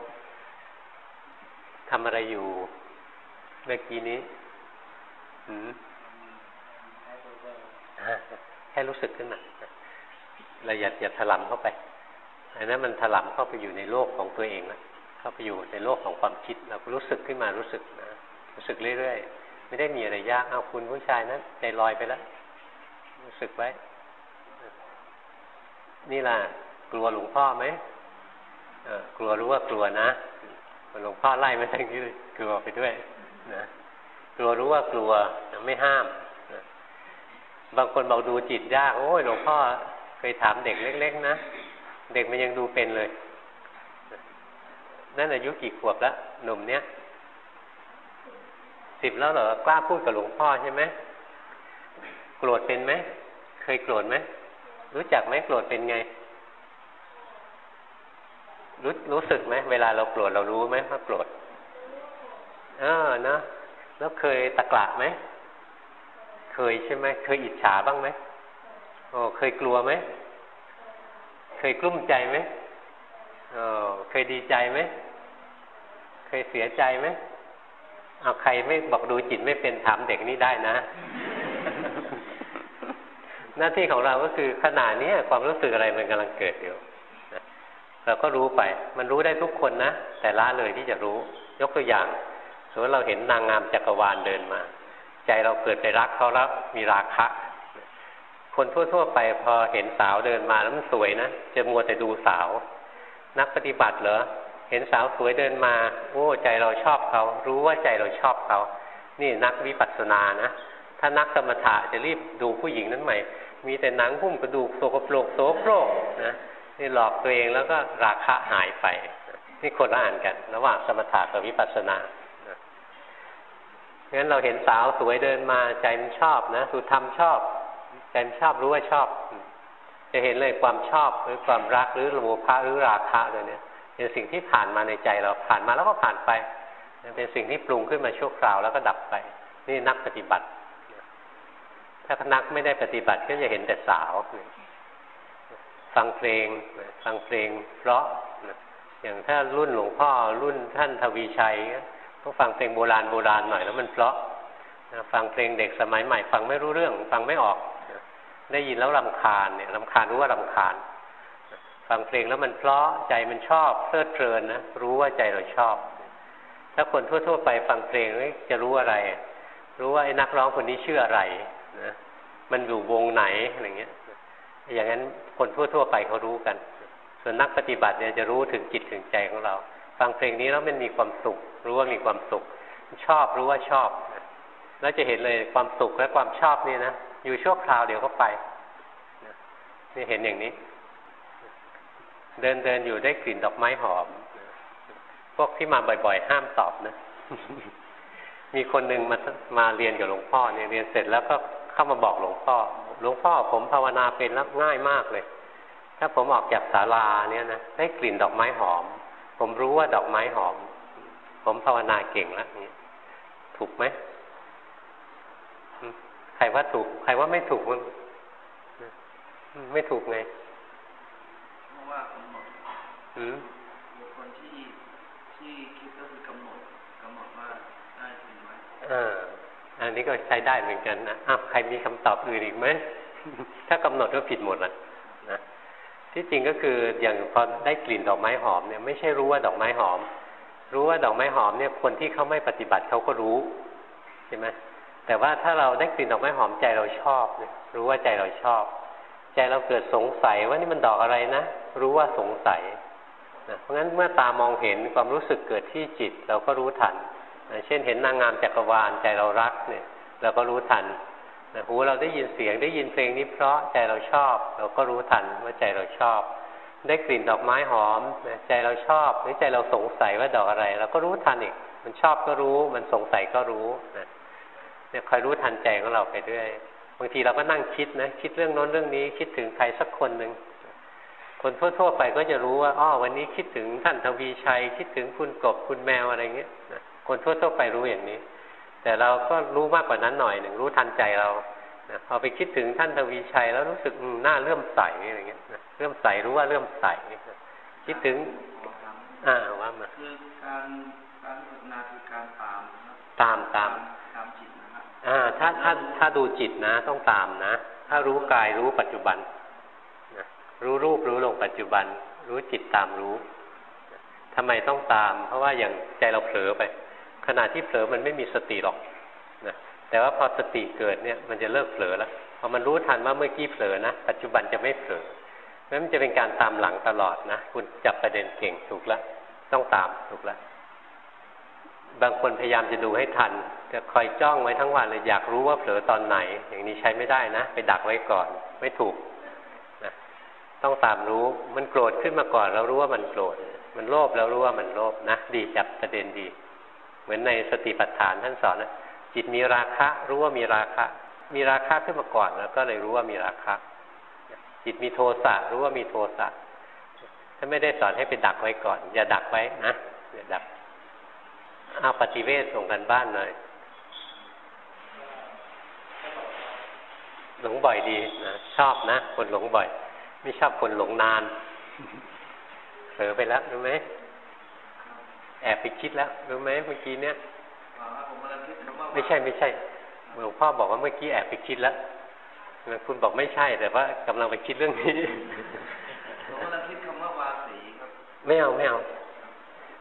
ทำอะไรอยู่เมื่อกี้นี้หืมแค่รู้สึกขึ้นมา เราอย่าอย่าถลำเข้าไปอันนั้นมันถลำเข้าไปอยู่ในโลกของตัวเองนะเข้าไปอยู่ในโลกของความคิดเรารู้สึกขึ้นมารู้สึกนะรู้สึกเรื่อยๆไม่ได้มีอะไรยากเอาคุณผู้ชายนะใจลอยไปแล้วรู้สึกไว้ นี่ล่ะ กลัวหลวงพ่อไหมกลัวรู้ว่ากลัวนะหลวงพ่อไล่มาทั้งนี้กลัวไปด้วยนะกลัวรู้ว่ากลัวไม่ห้ามนะบางคนบอกดูจิตยากโอ้ยหลวงพ่อ ยถามเด็กเล็ก ๆ นะ เด็กมันยังดูเป็นเลย นั่นอายุกี่ขวบแล้วหนุ่มเนี้ยสิบแล้วเหรอกล้าพูดกับหลวงพ่อใช่ไหมโกรธเป็นไหมเคยโกรธไหมรู้จักไหมโกรธเป็นไง รู้รู้สึกไหมเวลาเราโกรธเรารู้ไหมว่าโกรธเออนะแล้วเคยตะกละไหมเคยใช่ไหมเคยอิจฉาบ้างไหม อ้เคยกลัวไหม เคยกลุ้มใจไหมโอ้เคยดีใจไหม เคยเสียใจไหมเอาใครไม่บอกดูจิตไม่เป็นถามเด็กนี่ได้นะ หน้าที่ของเราก็คือขณะนี้ความรู้สึกอะไรมันกำลังเกิดอยู่เราก็รู้ไป มันรู้ได้ทุกคนนะ แต่ละเลยที่จะรู้ ยกตัวอย่างสมมติเราเห็นนางงามจักรวาลเดินมา ใจเราเกิดไปรักเขาแล้วมีราคะ คนทั่ว ๆ ไปพอเห็นสาวเดินมาแล้วมันสวยนะจะมัวแต่ดูสาว นักปฏิบัติเหรอเห็นสาวสวยเดินมา โอ้ใจเราชอบเขา รู้ว่าใจเราชอบเขา นี่นักวิปัสสนานะถ้านักสมถะจะรีบดูผู้หญิงนั้นใหม่ มีแต่หนังหุ้มกระดูกโสกโปรกโสโปรกนะนี่หลอกตัวเองแล้วก็ราคะหายไปนี่คนละอ่านกัน ระหว่างสมถะกับวิปัสสนางั้นเราเห็นสาวสวยเดินมาใจมันชอบนะสุธรรมชอบ ใจมันชอบรู้ว่าชอบ จะเห็นเลยความชอบหรือความรักหรือโลภะหรือราคะเลยเนี่ยเป็นสิ่งที่ผ่านมาในใจเราผ่านมาแล้วก็ผ่านไปเป็นสิ่งที่ปรุงขึ้นมาชั่วคราวแล้วก็ดับไป นี่นักปฏิบัติ ถ้านักไม่ได้ปฏิบัติก็จะเห็นแต่สาว ฟังเพลงฟังเพลง เพราะอย่างถ้ารุ่นหลวงพ่อรุ่นท่านทวีชัยต้องฟังเพลงโบราณโบราณหน่อยแล้วมันเพราะฟังเพลงเด็กสมัยใหม่ ฟังไม่รู้เรื่อง ฟังไม่ออก ได้ยินแล้วรำคาญเนี่ยรำคาญรู้ว่ารำคาญ ฟังเพลงแล้วมันเพราะใจมันชอบเพลิดเพลินนะรู้ว่าใจเราชอบ ถ้าคนทั่ว ๆ ไปฟังเพลงจะรู้อะไร รู้ว่าไอ้นักร้องคนนี้ชื่ออะไรนะมันอยู่วงไหนอะไรเงี้ย อย่างนั้นคนทั่ว ๆ ไปเขารู้กัน ส่วนนักปฏิบัติเนี่ยจะรู้ถึงจิตถึงใจของเรา ฟังเพลงนี้แล้วมันมีความสุข รู้ว่ามีความสุข ชอบรู้ว่าชอบ แล้วจะเห็นเลยความสุขและความชอบนี่นะ อยู่ชั่วคราวเดี๋ยวก็ไปนี่เห็นอย่างนี้ เดินเดินอยู่ได้กลิ่นดอกไม้หอม พวกที่มาบ่อยๆ ห้ามตอบนะ มีคนหนึ่งมามาเรียนกับหลวงพ่อเนี่ยเรียนเสร็จแล้วก็เข้ามาบอกหลวงพ่อ หลวงพ่อผมภาวนาเป็นรับง่ายมากเลย ถ้าผมออกจากศาลาเนี่ยนะได้กลิ่นดอกไม้หอม ผมรู้ว่าดอกไม้หอม ผมภาวนาเก่งแล้วนี่ถูกไหม ใครว่าถูก ใครว่าไม่ถูกมันไม่ถูกไงว่ากำหนดอืมคนที่ที่คิดก็คือกำหนดกำหนดว่าได้จริงไหมอ่าอันนี้ก็ใช้ได้เหมือนกันนะอ้าวใครมีคำตอบอื่นอีกไหมถ้ากำหนดก็ผิดหมดละนะที่จริงก็คืออย่างพอได้กลิ่นดอกไม้หอมเนี่ยไม่ใช่รู้ว่าดอกไม้หอม รู้ว่าดอกไม้หอมเนี่ยคนที่เขาไม่ปฏิบัติเขาก็รู้ใช่ไหม แต่ว่าถ้าเราได้กลิ่นดอกไม้หอมใจเราชอบเนี่ยรู้ว่าใจเราชอบ ใจเราเกิดสงสัยว่านี่มันดอกอะไรนะ รู้ว่าสงสัยนะเพราะงั้นเมื่อตามองเห็นความรู้สึกเกิดที่จิตเราก็รู้ทันนะเช่นเห็นนางงามจักรวาลใจเรารักเนี่ย เราก็รู้ทันนะหูเราได้ยินเสียงได้ยินเพลงนี้เพราะใจเราชอบ เราก็รู้ทันว่าใจเราชอบ ได้กลิ่นดอกไม้หอมใจเราชอบหรือใจเราสงสัยว่าดอกอะไร เราก็รู้ทันอีกมันชอบก็รู้ มันสงสัยก็รู้นะ เนี่ยคอยรู้ทันใจของเราไปเรื่อยบางทีเราก็นั่งคิดนะคิดเรื่องโน้นเรื่องนี้คิดถึงใครสักคนหนึ่งคนทั่วๆไปก็จะรู้ว่าอ๋อวันนี้คิดถึงท่านทวีชัย คิดถึงคุณกบคุณแมวอะไรเงี้ยคนทั่วๆไปรู้อย่างนี้ แต่เราก็รู้มากกว่านั้นหน่อยหนึ่งรู้ทันใจเราพอไปคิดถึงท่านทวีชัยแล้วรู้สึกหน้าเลื่อมใสอะไรเงี้ยเลื่อมใสรู้ว่าเลื่อมใสคิดถึงอ่าว่ามาคือการการพัฒนาคือการตามตามตาม อ่าถ้าถ้าถ้าดูจิตนะ ต้องตามนะ ถ้ารู้กายรู้ปัจจุบันนะรู้รูปรู้ลงปัจจุบัน รู้จิตตามรู้ทำไมต้องตาม เพราะว่าอย่างใจเราเผลอไป ขณะที่เผลอมันไม่มีสติหรอกนะแต่ว่าพอสติเกิดเนี่ยมันจะเลิกเผลอแล้วพอมันรู้ทันว่าเมื่อกี้เผลอนะปัจจุบันจะไม่เผลอนั้นมันจะเป็นการตามหลังตลอดนะ คุณจับประเด็นเก่งถูกแล้วต้องตามถูกแล้ว บางคนพยายามจะดูให้ทันจะคอยจ้องไว้ทั้งวันเลยอยากรู้ว่าเผลอตอนไหน อย่างนี้ใช้ไม่ได้นะ ไปดักไว้ก่อนไม่ถูกนะต้องตามรู้มันโกรธขึ้นมาก่อนเรารู้ว่ามันโกรธ มันโลภแล้วรู้ว่ามันโลภนะดีจับประเด็นดี เหมือนในสติปัฏฐานท่านสอนนะจิตมีราคะรู้ว่ามีราคะ มีราคะขึ้นมาก่อนแล้วก็เลยรู้ว่ามีราคะ จิตมีโทสะรู้ว่ามีโทสะถ้านไม่ได้สอนให้ไปดักไว้ก่อน อย่าดักไว้นะอย่าดัก เอาปฏิเวทส่งกันบ้านหน่อยหลงบ่อยดีนะชอบนะ คนหลงบ่อย ไม่ชอบคนหลงนานเผลอไปแล้วรู้ไหมแอบไปคิดแล้วรู้ไหมเมื่อกี้เนี้ยไม่ใช่ไม่ใช่หลวงพ่อบอกว่าเมื่อกี้แอบไปคิดแล้วคุณบอกไม่ใช่แต่ว่ากำลังไปคิดเรื่องนี้ผมกำลังคิดคำว่าวาสีครับ ไม่เอาไม่เอา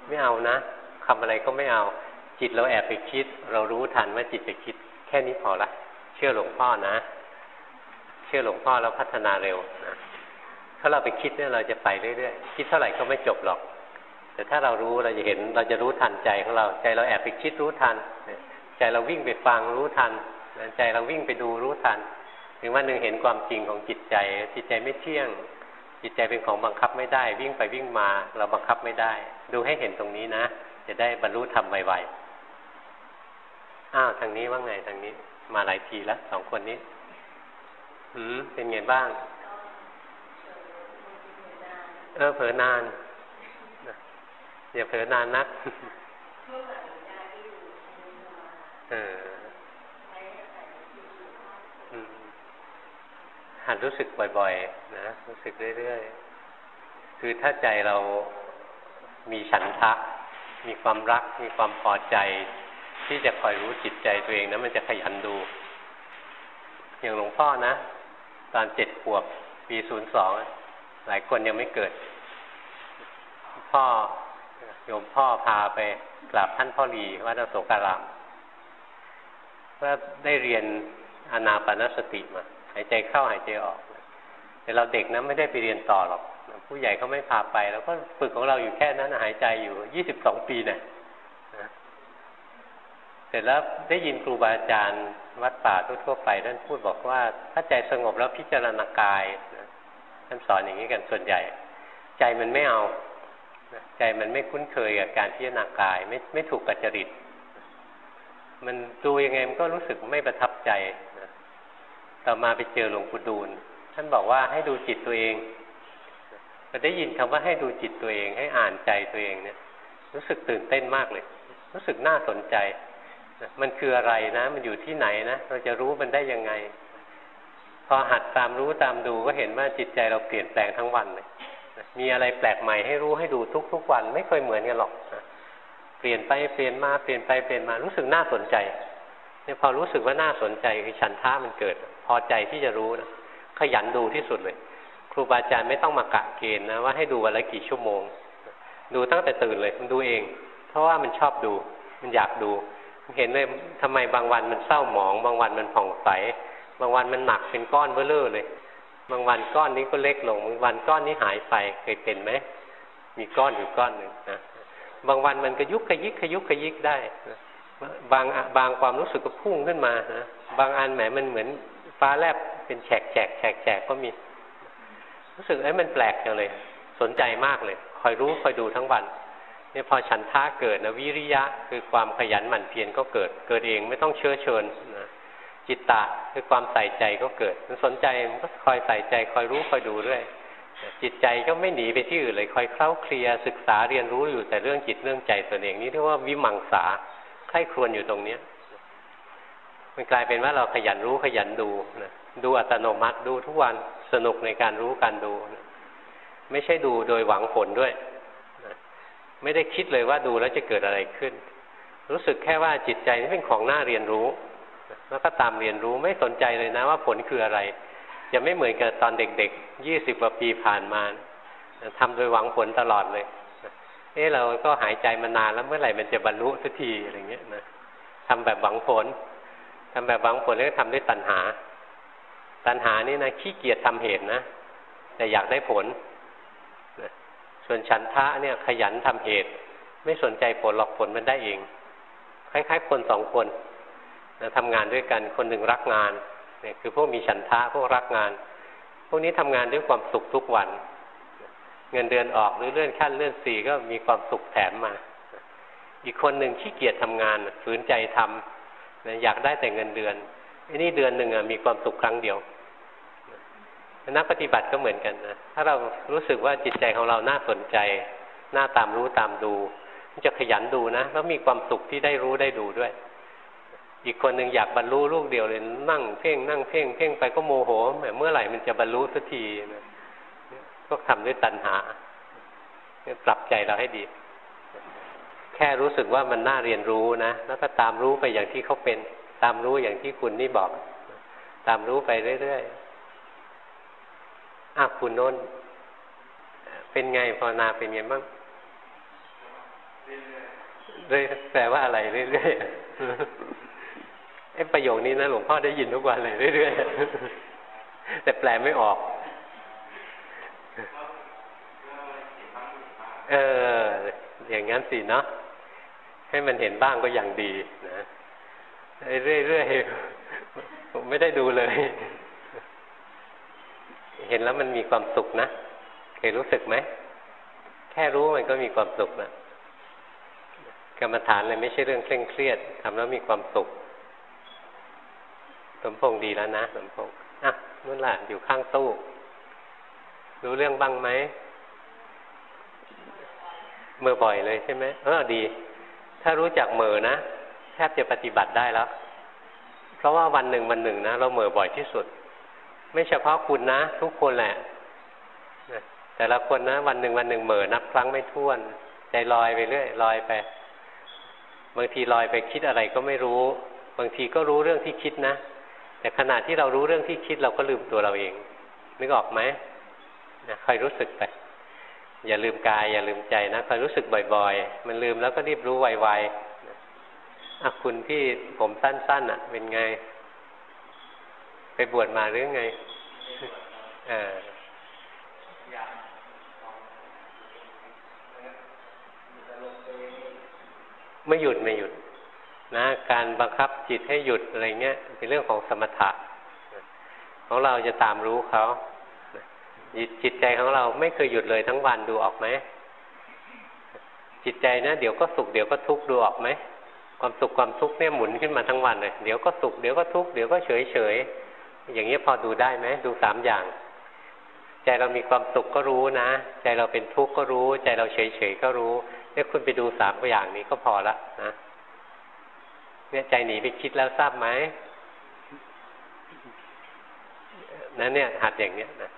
ไม่เอานะ คำอะไรก็ไม่เอา จิตเราแอบไปคิด เรารู้ทันว่าจิตไปคิด แค่นี้พอละ เชื่อหลวงพ่อนะ เชื่อหลวงพ่อแล้วพัฒนาเร็วนะถ้าเราไปคิดเนี่ยเราจะไปเรื่อยๆคิดเท่าไหร่ก็ไม่จบหรอก แต่ถ้าเรารู้เราจะเห็นเราจะรู้ทันใจของเราใจเราแอบไปคิดรู้ทันใจเราวิ่งไปฟังรู้ทันใจเราวิ่งไปดูรู้ทันถึงวันหนึ่งเห็นความจริงของจิตใจ จิตใจไม่เที่ยง จิตใจเป็นของบังคับไม่ได้ วิ่งไปวิ่งมา เราบังคับไม่ได้ ดูให้เห็นตรงนี้นะ จะได้บรรลุธรรมไวๆอ้าวทางนี้ว่าไงทางนี้ มาหลายทีแล้วสองคนนี้หืมเป็นไงบ้าง เออเผลอนานอย่าเผลอนานนักเออหัดรู้สึกบ่อย ๆ นะ รู้สึกเรื่อยๆ คือถ้าใจเรามีฉันทะ มีความรัก มีความพอใจ ที่จะคอยรู้จิตใจตัวเองนะมันจะขยันดู อย่างหลวงพ่อนะ ตอนเจ็ดขวบปีศูนย์สองหลายคนยังไม่เกิด พ่อโยมพ่อพาไปกราบท่านพ่อรีวัดโสการามว่าได้เรียนอนาปนสติมา หายใจเข้าหายใจออก แต่เราเด็กนะไม่ได้ไปเรียนต่อหรอก ผู้ใหญ่เขาไม่พาไปเราก็ฝึกของเราอยู่แค่นั้นหายใจอยู่ยี่สิบสองปีเนะ่ยเสร็จแล้วได้ยินครูบาอาจารย์วัดป่าทั่วๆไปท่านพูดบอกว่า ถ้าใจสงบแล้วพิจารณากายท่านสอนอย่างนี้กันส่วนใหญ่ ใจมันไม่เอาใจมันไม่คุ้นเคยกับการพิจารณากายไม่ไม่ถูกกัจจริต มันดูยังไงมันก็รู้สึกไม่ประทับใจต่อมาไปเจอหลวงปู่ดูลท่านบอกว่าให้ดูจิตตัวเอง อได้ยินคำว่าให้ดูจิตตัวเอง ให้อ่านใจตัวเองเนี่ย รู้สึกตื่นเต้นมากเลย รู้สึกน่าสนใจมันคืออะไรนะ มันอยู่ที่ไหนนะ เราจะรู้มันได้ยังไง พอหัดตามรู้ตามดูก็เห็นว่าจิตใจเราเปลี่ยนแปลงทั้งวันเลยมีอะไรแปลกใหม่ให้รู้ให้ดูทุกๆวัน ไม่เคยเหมือนกันหรอกเปลี่ยนไปเปลี่ยนมาเปลี่ยนไปเปลี่ยนมารู้สึกน่าสนใจเนี่ยพอรู้สึกว่าน่าสนใจคือฉันท้ามันเกิด พอใจที่จะรู้นะขยันดูที่สุดเลย ครูบาอาจารย์ไม่ต้องมากะเกณฑ์นะว่าให้ดูวันละกี่ชั่วโมง ดูตั้งแต่ตื่นเลยมันดูเอง เพราะว่ามันชอบดู มันอยากดูเห็นเลยทำไมบางวันมันเศร้าหมอง บางวันมันผ่องใส บางวันมันหนักเป็นก้อนเบ้อเร่อเลย บางวันก้อนนี้ก็เล็กลง บางวันก้อนนี้หายไปเคยเป็นไหมมีก้อนอยู่ก้อนหนึ่งนะบางวันมันกระยุกกระยิกขยุกขยิกได้นะบางบางความรู้สึกก็พุ่งขึ้นมานะบางอันแหมมันเหมือนฟ้าแลบเป็นแฉกแฉกแฉกแฉกก็มี รู้สึกไอ้มันแปลกจังเลย สนใจมากเลยคอยรู้คอยดูทั้งวันเนี่ยพอฉันท่าเกิดนะวิริยะคือความขยันหมั่นเพียรก็เกิด เกิดเองไม่ต้องเชื้อเชิญนะจิตตะคือความใส่ใจก็เกิด มันสนใจมันก็คอยใส่ใจคอยรู้คอยดูด้วยจิตใจก็ไม่หนีไปที่อื่นเลยคอยเคล้าเคลียศึกษาเรียนรู้อยู่แต่เรื่องจิตเรื่องใจตัวเองนี่เรียกว่าวิมังสาใคร่ครวญอยู่ตรงเนี้ยมันกลายเป็นว่าเราขยันรู้ขยันดูนะ ดูอัตโนมัติดูทุกวันสนุกในการรู้การดู ไม่ใช่ดูโดยหวังผลด้วย ไม่ได้คิดเลยว่าดูแล้วจะเกิดอะไรขึ้น รู้สึกแค่ว่าจิตใจนี่เป็นของน่าเรียนรู้ แล้วก็ตามเรียนรู้ไม่สนใจเลยนะว่าผลคืออะไร จะไม่เหมือนกับตอนเด็กๆยี่สิบกว่าปีผ่านมาทำโดยหวังผลตลอดเลยเอ๊ะเราก็หายใจมานานแล้วเมื่อไหร่มันจะบรรลุสักทีอะไรเงี้ยนะทำแบบหวังผลทำแบบหวังผลแล้วก็ทำด้วยตัณหา ตัณหานี่นะขี้เกียจทำเหตุนะ แต่อยากได้ผลนะส่วนฉันทะเนี่ยขยันทำเหตุ ไม่สนใจผลหรอกผลมันได้เอง คล้ายๆ คนสองคนนะทำงานด้วยกันคนหนึ่งรักงานเนี่ยคือพวกมีฉันทะพวกรักงาน พวกนี้ทำงานด้วยความสุขทุกวัน เงินเดือนออกหรือเลื่อนขั้นเลื่อนสี่ก็มีความสุขแถมมา อีกคนหนึ่งขี้เกียจทำงานฝืนใจทำนะอยากได้แต่เงินเดือนไอ้นี่เดือนหนึ่งมีความสุขครั้งเดียว นักปฏิบัติก็เหมือนกันนะ ถ้าเรารู้สึกว่าจิตใจของเราน่าสนใจ น่าตามรู้ตามดูจะขยันดูนะแล้วมีความสุขที่ได้รู้ได้ดูด้วย อีกคนหนึ่งอยากบรรลุลูกเดียวเลยนั่งเพ่งนั่งเพ่งเพ่งไปก็โมโหแหมเมื่อไหร่มันจะบรรลุสักทีนะก็ทำด้วยตัณหาปรับใจเราให้ดี แค่รู้สึกว่ามันน่าเรียนรู้นะ แล้วก็ตามรู้ไปอย่างที่เขาเป็น ตามรู้อย่างที่คุณนี่บอก ตามรู้ไปเรื่อยๆ อาคุณโน้น เป็นไงภาวนาเป็นไงบ้างเรื่อยแปลว่าอะไรเรื่อยๆไอ้ประโยคนี้นะหลวงพ่อได้ยินทุกวันเลยเรื่อยๆแต่แปลไม่ออก เออ อย่างงั้นสิเนาะให้มันเห็นบ้างก็อย่างดีนะเรื่อยๆผมไม่ได้ดูเลย เห็นแล้วมันมีความสุขนะเคยรู้สึกไหมแค่รู้มันก็มีความสุขนะกรรมฐานเลยไม่ใช่เรื่องเคร่งเครียดทำแล้วมีความสุขสมพงษ์ดีแล้วนะสมพงษ์อะนู่นล่ะอยู่ข้างตู้รู้เรื่องบ้างไหมเมื่อบ่อยเลยใช่ไหมเออดี ถ้ารู้จักเมื่อนะแทบจะปฏิบัติได้แล้ว เพราะว่าวันหนึ่งวันหนึ่งนะเราเมื่อบ่อยที่สุด ไม่เฉพาะคุณนะ ทุกคนแหละแต่ละคนนะวันหนึ่งวันหนึ่งเหม่อนับครั้งไม่ถ้วน ใจลอยไปเรื่อยลอยไป บางทีลอยไปคิดอะไรก็ไม่รู้ บางทีก็รู้เรื่องที่คิดนะ แต่ขณะที่เรารู้เรื่องที่คิดเราก็ลืมตัวเราเอง นึกออกไหมนะคอยรู้สึกไป อย่าลืมกายอย่าลืมใจนะคอยรู้สึกบ่อยๆ มันลืมแล้วก็รีบรู้ไวๆอะคุณที่ผมสั้นๆอะ เป็นไง ไปบวชมาหรือไงอ่าไม่หยุดไม่หยุด นะ การบังคับจิตให้หยุดอะไรเงี้ย เป็นเรื่องของสมถะของเราจะตามรู้เขาจิตใจของเราไม่เคยหยุดเลยทั้งวันดูออกไหมจิตใจนะเดี๋ยวก็สุขเดี๋ยวก็ทุกข์ดูออกไหมความสุขความทุกข์เนี่ยหมุนขึ้นมาทั้งวันเลยเดี๋ยวก็สุขเดี๋ยวก็ทุกข์เดี๋ยวก็เฉยเฉย อย่างนี้พอดูได้ไหมดูสามอย่าง ใจเรามีความสุขก็รู้นะ ใจเราเป็นทุกข์ก็รู้ ใจเราเฉยเฉยก็รู้เนี่ยคุณไปดูสามอย่างนี้ก็พอละนะเนี่ยใจหนีไปคิดแล้วทราบไหมนั่นเนี่ยหัดอย่างเนี้ยนะ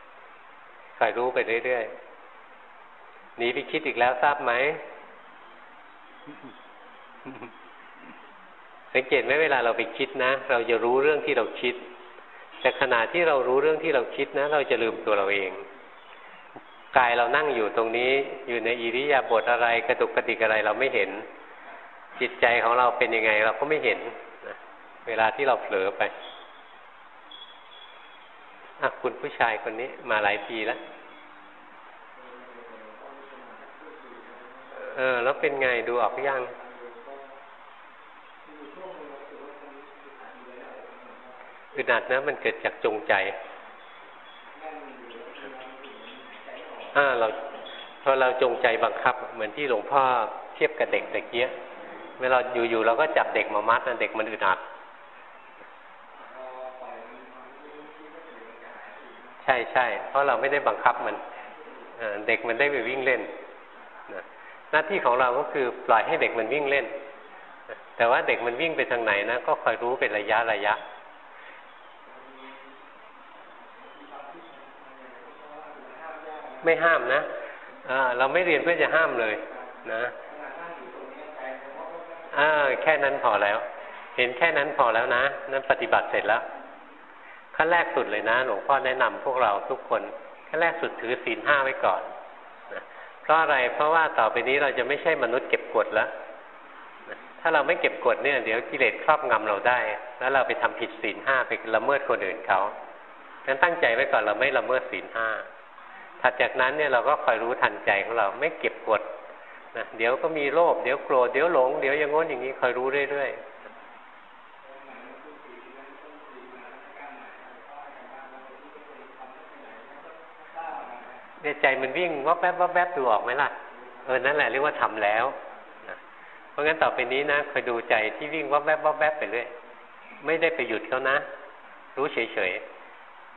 คอยรู้ไปเรื่อยๆหนีไปคิดอีกแล้วทราบไหมสังเกตไหมเวลาเราไปคิดนะ เราจะรู้เรื่องที่เราคิด แต่ขณะที่เรารู้เรื่องที่เราคิดนะ เราจะลืมตัวเราเอง กายเรานั่งอยู่ตรงนี้ อยู่ในอิริยาบถอะไรกระตุกกระดิกอะไรเราไม่เห็น จิตใจของเราเป็นยังไง เราก็ไม่เห็นเวลาที่เราเผลอไปอะคุณผู้ชายคนนี้มาหลายปีแล้วเออ แล้วเป็นไงดูออกยัง อึดอัดนะมันเกิดจากจงใจอ่าเราพอเราจงใจบังคับ เหมือนที่หลวงพ่อเทียบกับเด็กตะเกียเวลาอยู่ๆเราก็จับเด็กมามัดนะเด็กมันอึดอัดใช่ใช่เพราะเราไม่ได้บังคับมันเด็กมันได้ไปวิ่งเล่นนะหน้าที่ของเราก็คือปล่อยให้เด็กมันวิ่งเล่น แต่ว่าเด็กมันวิ่งไปทางไหนนะก็คอยรู้เป็นระยะระยะ ไม่ห้ามนะเราไม่เรียนเพื่อจะห้ามเลย นะแค่นั้นพอแล้ว เห็นแค่นั้นพอแล้วนะ นั้นปฏิบัติเสร็จแล้ว ขั้นแรกสุดเลยนะ หลวงพ่อแนะนำพวกเราทุกคน ขั้นแรกสุดถือศีลห้าไว้ก่อนนะเพราะอะไร เพราะว่าต่อไปนี้เราจะไม่ใช่มนุษย์เก็บกดแล้วนะถ้าเราไม่เก็บกดเนี่ย เดี๋ยวกิเลสครอบงำเราได้ แล้วเราไปทำผิดศีลห้าไปละเมิดคนอื่นเขางั้นตั้งใจไว้ก่อนเราไม่ละเมิดศีลห้า ถัดจากนั้นเนี่ยเราก็คอยรู้ทันใจของเราไม่เก็บกดนะเดี๋ยวก็มีโลภเดี๋ยวโกรธเดี๋ยวหลงเดี๋ยวอย่างง้นอย่างนี้คอยรู้เรื่อยๆเนี่ยใจมันวิ่งวับแวบวับแวบดูออกไหมล่ะ เออนั่นแหละเรียกว่าทำแล้วนะเพราะงั้นต่อไปนี้นะคอยดูใจที่วิ่งวับแวบวับแวบไปเรื่อยไม่ได้ไปหยุดเขานะ รู้เฉยๆ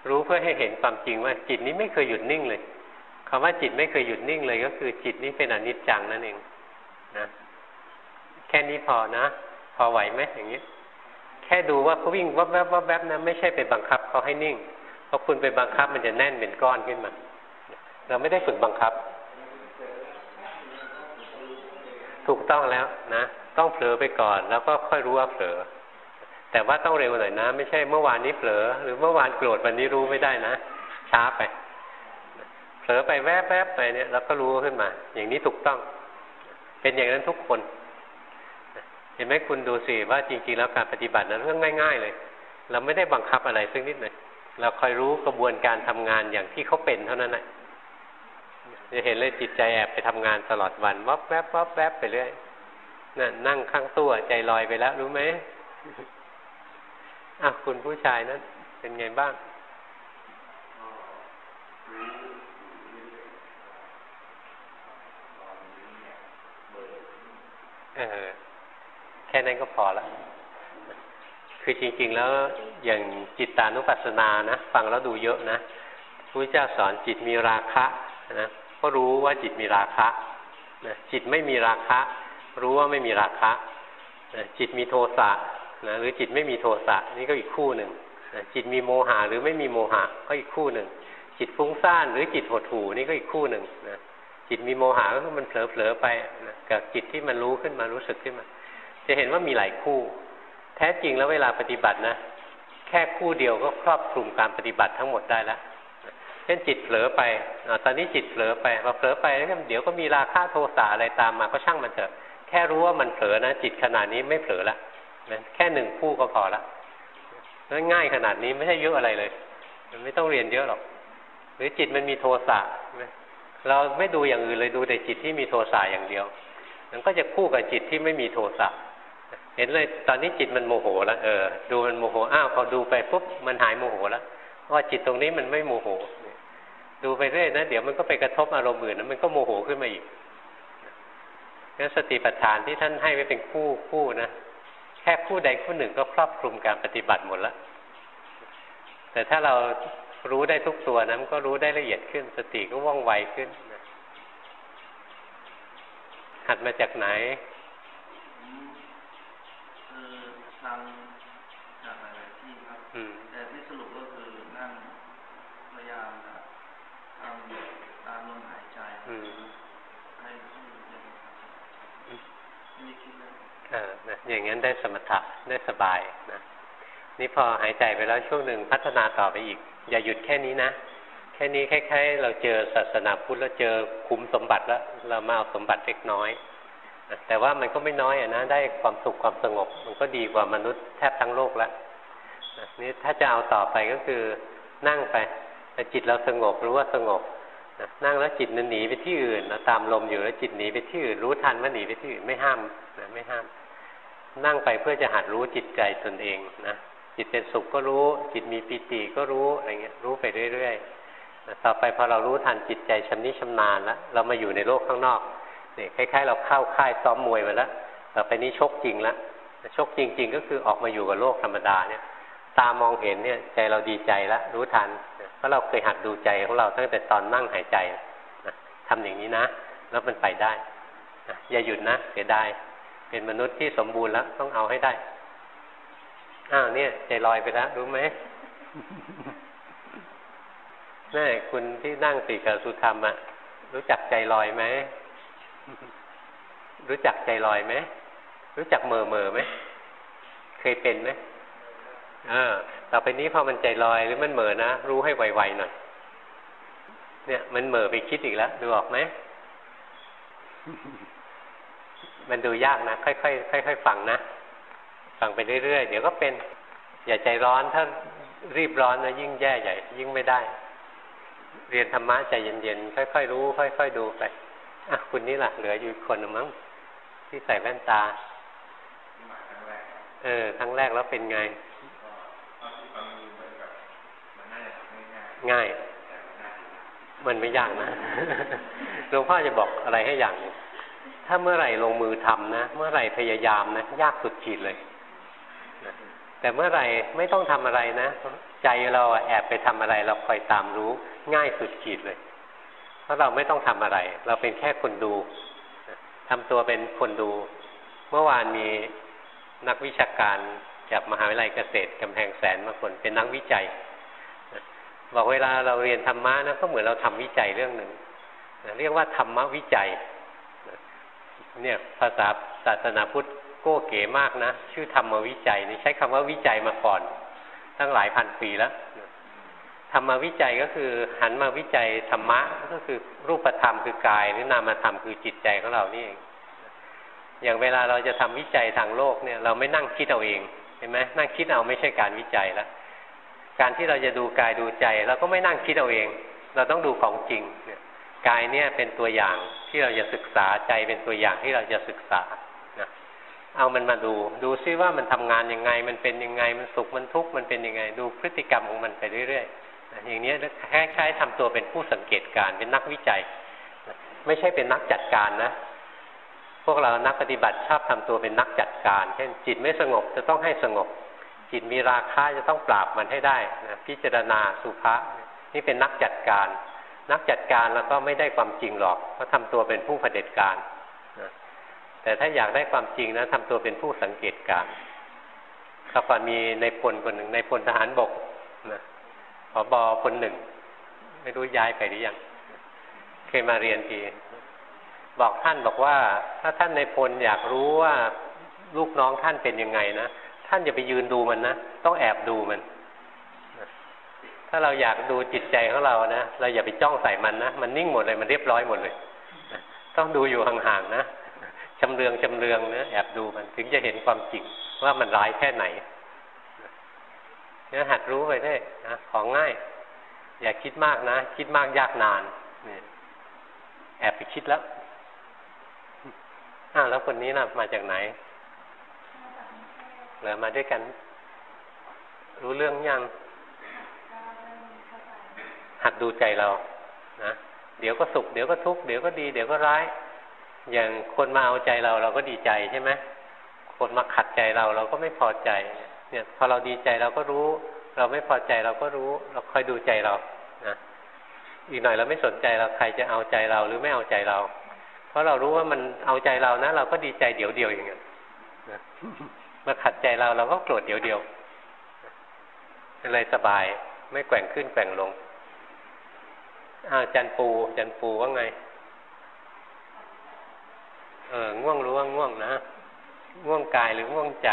รู้เพื่อให้เห็นความจริงว่าจิตนี้ไม่เคยหยุดนิ่งเลยคำว่าจิตไม่เคยหยุดนิ่งเลยก็คือจิตนี้เป็นอนิจจังนั่นเองนะแค่นี้พอนะ พอไหวไหมอย่างนี้แค่ดูว่าเขาวิ่งวับแวบวับแวบนะไม่ใช่ไปบังคับเขาให้นิ่งเพราะคุณไปบังคับมันจะแน่นเป็นก้อนขึ้นมาเราไม่ได้ฝึกบังคับ ถูกต้องแล้วนะ ต้องเผลอไปก่อน แล้วก็ค่อยรู้ว่าเผลอ แต่ว่าต้องเร็วหน่อยนะ ไม่ใช่เมื่อวานนี้เผลอ หรือเมื่อวานโกรธวันนี้รู้ไม่ได้นะ ช้าไป เผลอไปแวบๆไปเนี่ยเราก็รู้ขึ้นมา อย่างนี้ถูกต้อง เป็นอย่างนั้นทุกคน เห็นไหมคุณดูสิว่าจริง ๆ แล้วการปฏิบัตินั้นเรื่องง่าย ๆ เลย เราไม่ได้บังคับอะไรซึ่งนิดหน่อยเราคอยรู้กระบวนการทำงานอย่างที่เขาเป็นเท่านั้นแหละจะเห็นเลยจิตใจแอบไปทำงานตลอดวันวับแวบวับแวบไปเรื่อยนั่นนั่งข้างตัวใจลอยไปแล้วรู้ไหม อะคุณผู้ชายนั้น เป็นไงบ้างเออแค่นั้นก็พอละ คือจริง ๆ แล้วอย่างจิตตานุปัสสนานะ ฟังแล้วดูเยอะนะพระเจ้าสอนจิตมีราคะนะก็รู้ว่าจิตมีราคะนะจิตไม่มีราคะ รู้ว่าไม่มีราคะนะจิตมีโทสะ นะหรือจิตไม่มีโทสะนี่ก็อีกคู่หนึ่งนะจิตมีโมหะหรือไม่มีโมหะก็อีกคู่หนึ่ง จิตฟุ้งซ่านหรือจิตหดหู่นี่ก็อีกคู่หนึ่งนะจิตมีโมหะก็คือมันเผลอๆไปนะกับจิตที่มันรู้ขึ้นมารู้สึกขึ้นมา จะเห็นว่ามีหลายคู่ แท้จริงแล้วเวลาปฏิบัตินะแค่คู่เดียวก็ครอบคลุมการปฏิบัติทั้งหมดได้แล้วเช่นจิตเผลอไปอตอนนี้จิตเผลอไปพอเผลอไปแล้วเดี๋ยวก็มีราคะโทสะอะไรตามมาก็ช่างมันเถอะ แค่รู้ว่ามันเผลอนะจิตขนาดนี้ไม่เผลอละ แค่หนึ่งคู่ก็พอละง่ายขนาดนี้ไม่ใช่เยอะอะไรเลย มันไม่ต้องเรียนเยอะหรอก หรือจิตมันมีโทสะเราไม่ดูอย่างอื่นเลยดูแต่จิตที่มีโทสะอย่างเดียว มันก็จะคู่กับจิตที่ไม่มีโทสะเห็นเลยตอนนี้จิตมันโมโหแล้วเออดูมันโมโหอ้าวพอดูไปปุ๊บมันหายโมโหแล้วว่าจิตตรงนี้มันไม่โมโหดูไปเรื่อยนะเดี๋ยวมันก็ไปกระทบอารมณ์อื่นนะมันก็โมโหขึ้นมาอีกงั้นสติปัฏฐานที่ท่านให้ไว้เป็นคู่คู่นะ ค่คู่ใดคู่หนึ่งก็ครอบคลุมการปฏิบัติหมดแล้ว แต่ถ้าเรารู้ได้ทุกตัวนะมันก็รู้ได้ละเอียดขึ้น สติก็ว่องไวขึ้นนะหัดมาจากไหนทางำจากหลายๆที่ครับแต่ที่สรุปก็คือนั่งพยายามทำตามลมหายใจให้ที่ไม่คิดเลยเอ อย่างนั้นได้สมถะได้สบายนะนี่พอหายใจไปแล้วช่วงหนึ่งพัฒนาต่อไปอีก อย่าหยุดแค่นี้นะ แค่นี้คล้ายๆ เราเจอศาสนาพุทธแล้วเจอคุ้มสมบัติแล้ว เรามาเอาสมบัติเล็กน้อย แต่ว่ามันก็ไม่น้อยอะนะได้ความสุขความสงบ มันก็ดีกว่ามนุษย์แทบทั้งโลกแล้วนี่ถ้าจะเอาต่อไปก็คือนั่งไปแต่จิตเราสงบรู้ว่าสงบนั่งแล้วจิตมันหนีไปที่อื่นเราตามลมอยู่แล้วจิตหนีไปที่อื่นรู้ทันว่าหนีไปที่อื่นไม่ห้ามนะไม่ห้าม นั่งไปเพื่อจะหัดรู้จิตใจตนเองนะจิตเป็นสุขก็รู้ จิตมีปิติก็รู้อะไรเงี้ยรู้ไปเรื่อยๆต่อไปพอเรารู้ทันจิตใจชำนิชำนาญแล้วเรามาอยู่ในโลกข้างนอกเนี่ยคล้าย ๆ เราเข้าค่ายซ้อมมวยมาแล้วต่อไปนี้ชกจริงแล้วชกจริง ๆ ก็คือออกมาอยู่กับโลกธรรมดาเนี่ย ตามองเห็นเนี่ยใจเราดีใจแล้วรู้ทันเพราะเราเคยหัดดูใจของเราตั้งแต่ตอนนั่งหายใจนะทำอย่างนี้นะ แล้วมันไปได้อย่าหยุดนะเสียดาย เป็นมนุษย์ที่สมบูรณ์แล้ว ต้องเอาให้ได้ อ้าวเนี่ย ใจลอยไปแล้วรู้ไหมนี่คุณที่นั่งติกับสุธรรมอะรู้จักใจลอยไหมรู้จักใจลอยไหมรู้จักเมอเมอไหมเคยเป็นไหมเออต่อไปนี้พอมันใจลอยหรือมันเหม่อนะรู้ให้ไวๆหน่อยเนี่ย มันเหม่อไปคิดอีกแล้วดูออกไหม มันดูยากนะ ค่อยๆค่อยๆฟังนะ ฟังไปเรื่อยๆ เดี๋ยวก็เป็น อย่าใจร้อน ถ้ารีบร้อนนะยิ่งแย่ใหญ่ ยิ่งไม่ได้ เรียนธรรมะใจเย็นๆ ค่อยๆรู้ ค่อยๆดูไป อะคุณนี่แหละเหลืออยู่คนหนึ่งมั้งที่ใส่แว่นตา เออครั้งแรกแล้วเป็นไง ง่าย มันไม่ยากนะ หลวงพ่อจะบอกอะไรให้อย่างนึง ถ้าเมื่อไหร่ลงมือทำนะ เมื่อไหร่พยายามนะ ยากสุดขีดเลย แต่เมื่อไหร่ไม่ต้องทำอะไรนะ ใจเราแอบไปทำอะไร เราคอยตามรู้ ง่ายสุดขีดเลย เพราะเราไม่ต้องทำอะไร เราเป็นแค่คนดูทำตัวเป็นคนดู เมื่อวานมีนักวิชาการจากมหาวิทยาลัยเกษตรกำแพงแสนมาคนเป็นนักวิจัยบอกเวลาเราเรียนธรรมะนะก็เหมือนเราทำวิจัยเรื่องหนึ่งเรียกว่าธรรมวิจัย เนี่ยภาษาศาสนาพุทธโก้เก๋มากนะ ชื่อธรรมวิจัยนี่ใช้คำว่าวิจัยมาก่อน ตั้งหลายพันปีแล้วธรรมวิจัยก็คือหันมาวิจัยธรรมะก็คือรูปธรรมคือกายหรือนามธรรมคือจิตใจของเรานี่เองอย่างเวลาเราจะทำวิจัยทางโลกเนี่ย เราไม่นั่งคิดเอาเองเห็นไหมนั่งคิดเอาไม่ใช่การวิจัยแล้วการที่เราจะดูกายดูใจ เราก็ไม่นั่งคิดเอาเอง เราต้องดูของจริง กายเนี่ยเป็นตัวอย่างที่เราจะศึกษาใจเป็นตัวอย่างที่เราจะศึกษานะเอามันมาดู ดูซิว่ามันทำงานยังไง มันเป็นยังไงมันสุขมันทุกข์มันเป็นยังไง ดูพฤติกรรมของมันไปเรื่อยๆนะอย่างนี้คล้ายๆทำตัวเป็นผู้สังเกตการเป็นนักวิจัยไม่ใช่เป็นนักจัดการนะ พวกเรานักปฏิบัติชอบทำตัวเป็นนักจัดการเช่นจิตไม่สงบจะต้องให้สงบ จิตมีราคะจะต้องปราบมันให้ได้นะพิจารณาสุภาษนี่เป็นนักจัดการ นักจัดการแล้วก็ไม่ได้ความจริงหรอกเพราะทำตัวเป็นผู้เผด็จการนะแต่ถ้าอยากได้ความจริงนะทำตัวเป็นผู้สังเกตการข้าพมีในพลคนหนึ่งในพลทหารบกนะผอบอคนหนึ่ง ไม่รู้ย้ายไปหรือยังเคยมาเรียนทีบอกท่านบอกว่า ถ้าท่านในพลอยากรู้ว่าลูกน้องท่านเป็นยังไงนะท่านอย่าไปยืนดูมันนะต้องแอบดูมัน ถ้าเราอยากดูจิตใจของเรานะเราอย่าไปจ้องใส่มันนะมันนิ่งหมดเลยมันเรียบร้อยหมดเลยต้องดูอยู่ห่างๆนะจำเรืองจำเรืองนะแอบดูมันถึงจะเห็นความจริงว่ามันร้ายแค่ไหนเนี่ยหัดรู้ไปได้นะของง่าย อย่าคิดมากนะ คิดมากยากนานเนี่ยแอบไปคิดแล้วอ้าวแล้วคนนี้นะมาจากไหนเหลือมาด้วยกัน รู้เรื่องยัง หัดดูใจเรานะเดี๋ยวก็สุขเดี๋ยวก็ทุกข์เดี๋ยวก็ดีเดี๋ยวก็ร้าย อย่างคนมาเอาใจเราเราก็ดีใจใช่ไหมคนมาขัดใจเราเราก็ไม่พอใจ เนี่ย พอเราดีใจเราก็รู้ เราไม่พอใจเราก็รู้ เราคอยดูใจเรานะอีกหน่อยเราไม่สนใจเราใครจะเอาใจเราหรือไม่เอาใจเรา เพราะเรารู้ว่ามันเอาใจเรานะ เราก็ดีใจเดี๋ยวเดียวอย่างเงี้ยมาขัดใจเราเราก็โกรธเดี๋ยวเดียวเลยสบายไม่แกว่งขึ้นแกว่งลง อ้าวจันปูจันปูว่าไง เออ ง่วงรู้ว่าง่วงนะ ง่วงกายหรือง่วงใจ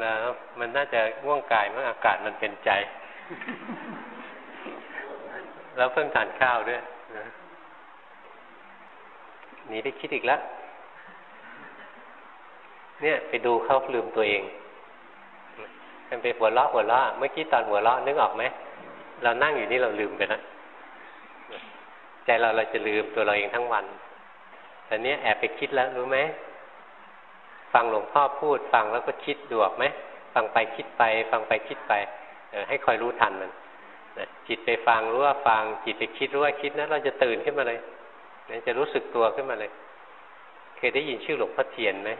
แล้วมันน่าจะง่วงกายเมื่ออากาศมันเป็นใจ แล้วเพิ่งทานข้าวด้วยนะนี่ได้คิดอีกแล้วเนี่ย ไปดูเขาลืมตัวเอง มันไปหัวเราะหัวเราะเมื่อกี้ตอนหัวเราะนึกออกไหมเรานั่งอยู่นี่เราลืมไปนะใจเราเราจะลืมตัวเราเองทั้งวันแต่เนี้ยแอบไปคิดแล้วรู้ไหมฟังหลวงพ่อพูด ฟังแล้วก็คิดดูออกไหมฟังไปคิดไป ฟังไปคิดไปเอให้คอยรู้ทันมันนะจิตไปฟังรู้ว่าฟังจิตไปคิดรู้ว่าคิดนะเราจะตื่นขึ้นมาเลยนะจะรู้สึกตัวขึ้นมาเลย เคยได้ยินชื่อหลวงพ่อเทียนไหม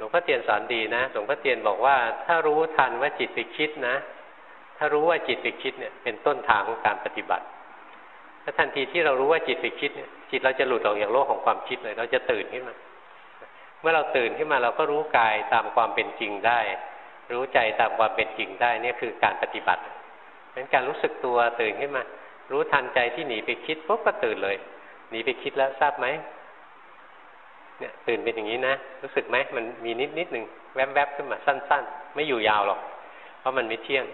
ลวงพ่อเทียนสอนดีนะ หลวงพ่อเทียนบอกว่า ถ้ารู้ทันว่าจิตไปคิดนะ ถ้ารู้ว่าจิตไปคิดเนี่ยเป็นต้นทางของการปฏิบัติ ถ้าทันทีที่เรารู้ว่าจิตไปคิดเนี่ย จิตเราจะหลุดออกจากโลกของความคิดเลย เราจะตื่นขึ้นมา เมื่อเราตื่นขึ้นมาเราก็รู้กายตามความเป็นจริงได้ รู้ใจตามความเป็นจริงได้เนี่ยคือการปฏิบัติเป็นการรู้สึกตัวตื่นขึ้นมา รู้ทันใจที่หนีไปคิดปุ๊บก็ตื่นเลย หนีไปคิดแล้วทราบไหม เนี่ยตื่นเป็นอย่างนี้นะ รู้สึกไหมมันมีนิดนิดหนึ่งแวบๆขึ้นมาสั้น ๆ ไม่อยู่ยาวหรอก เพราะมันไม่เที่ยง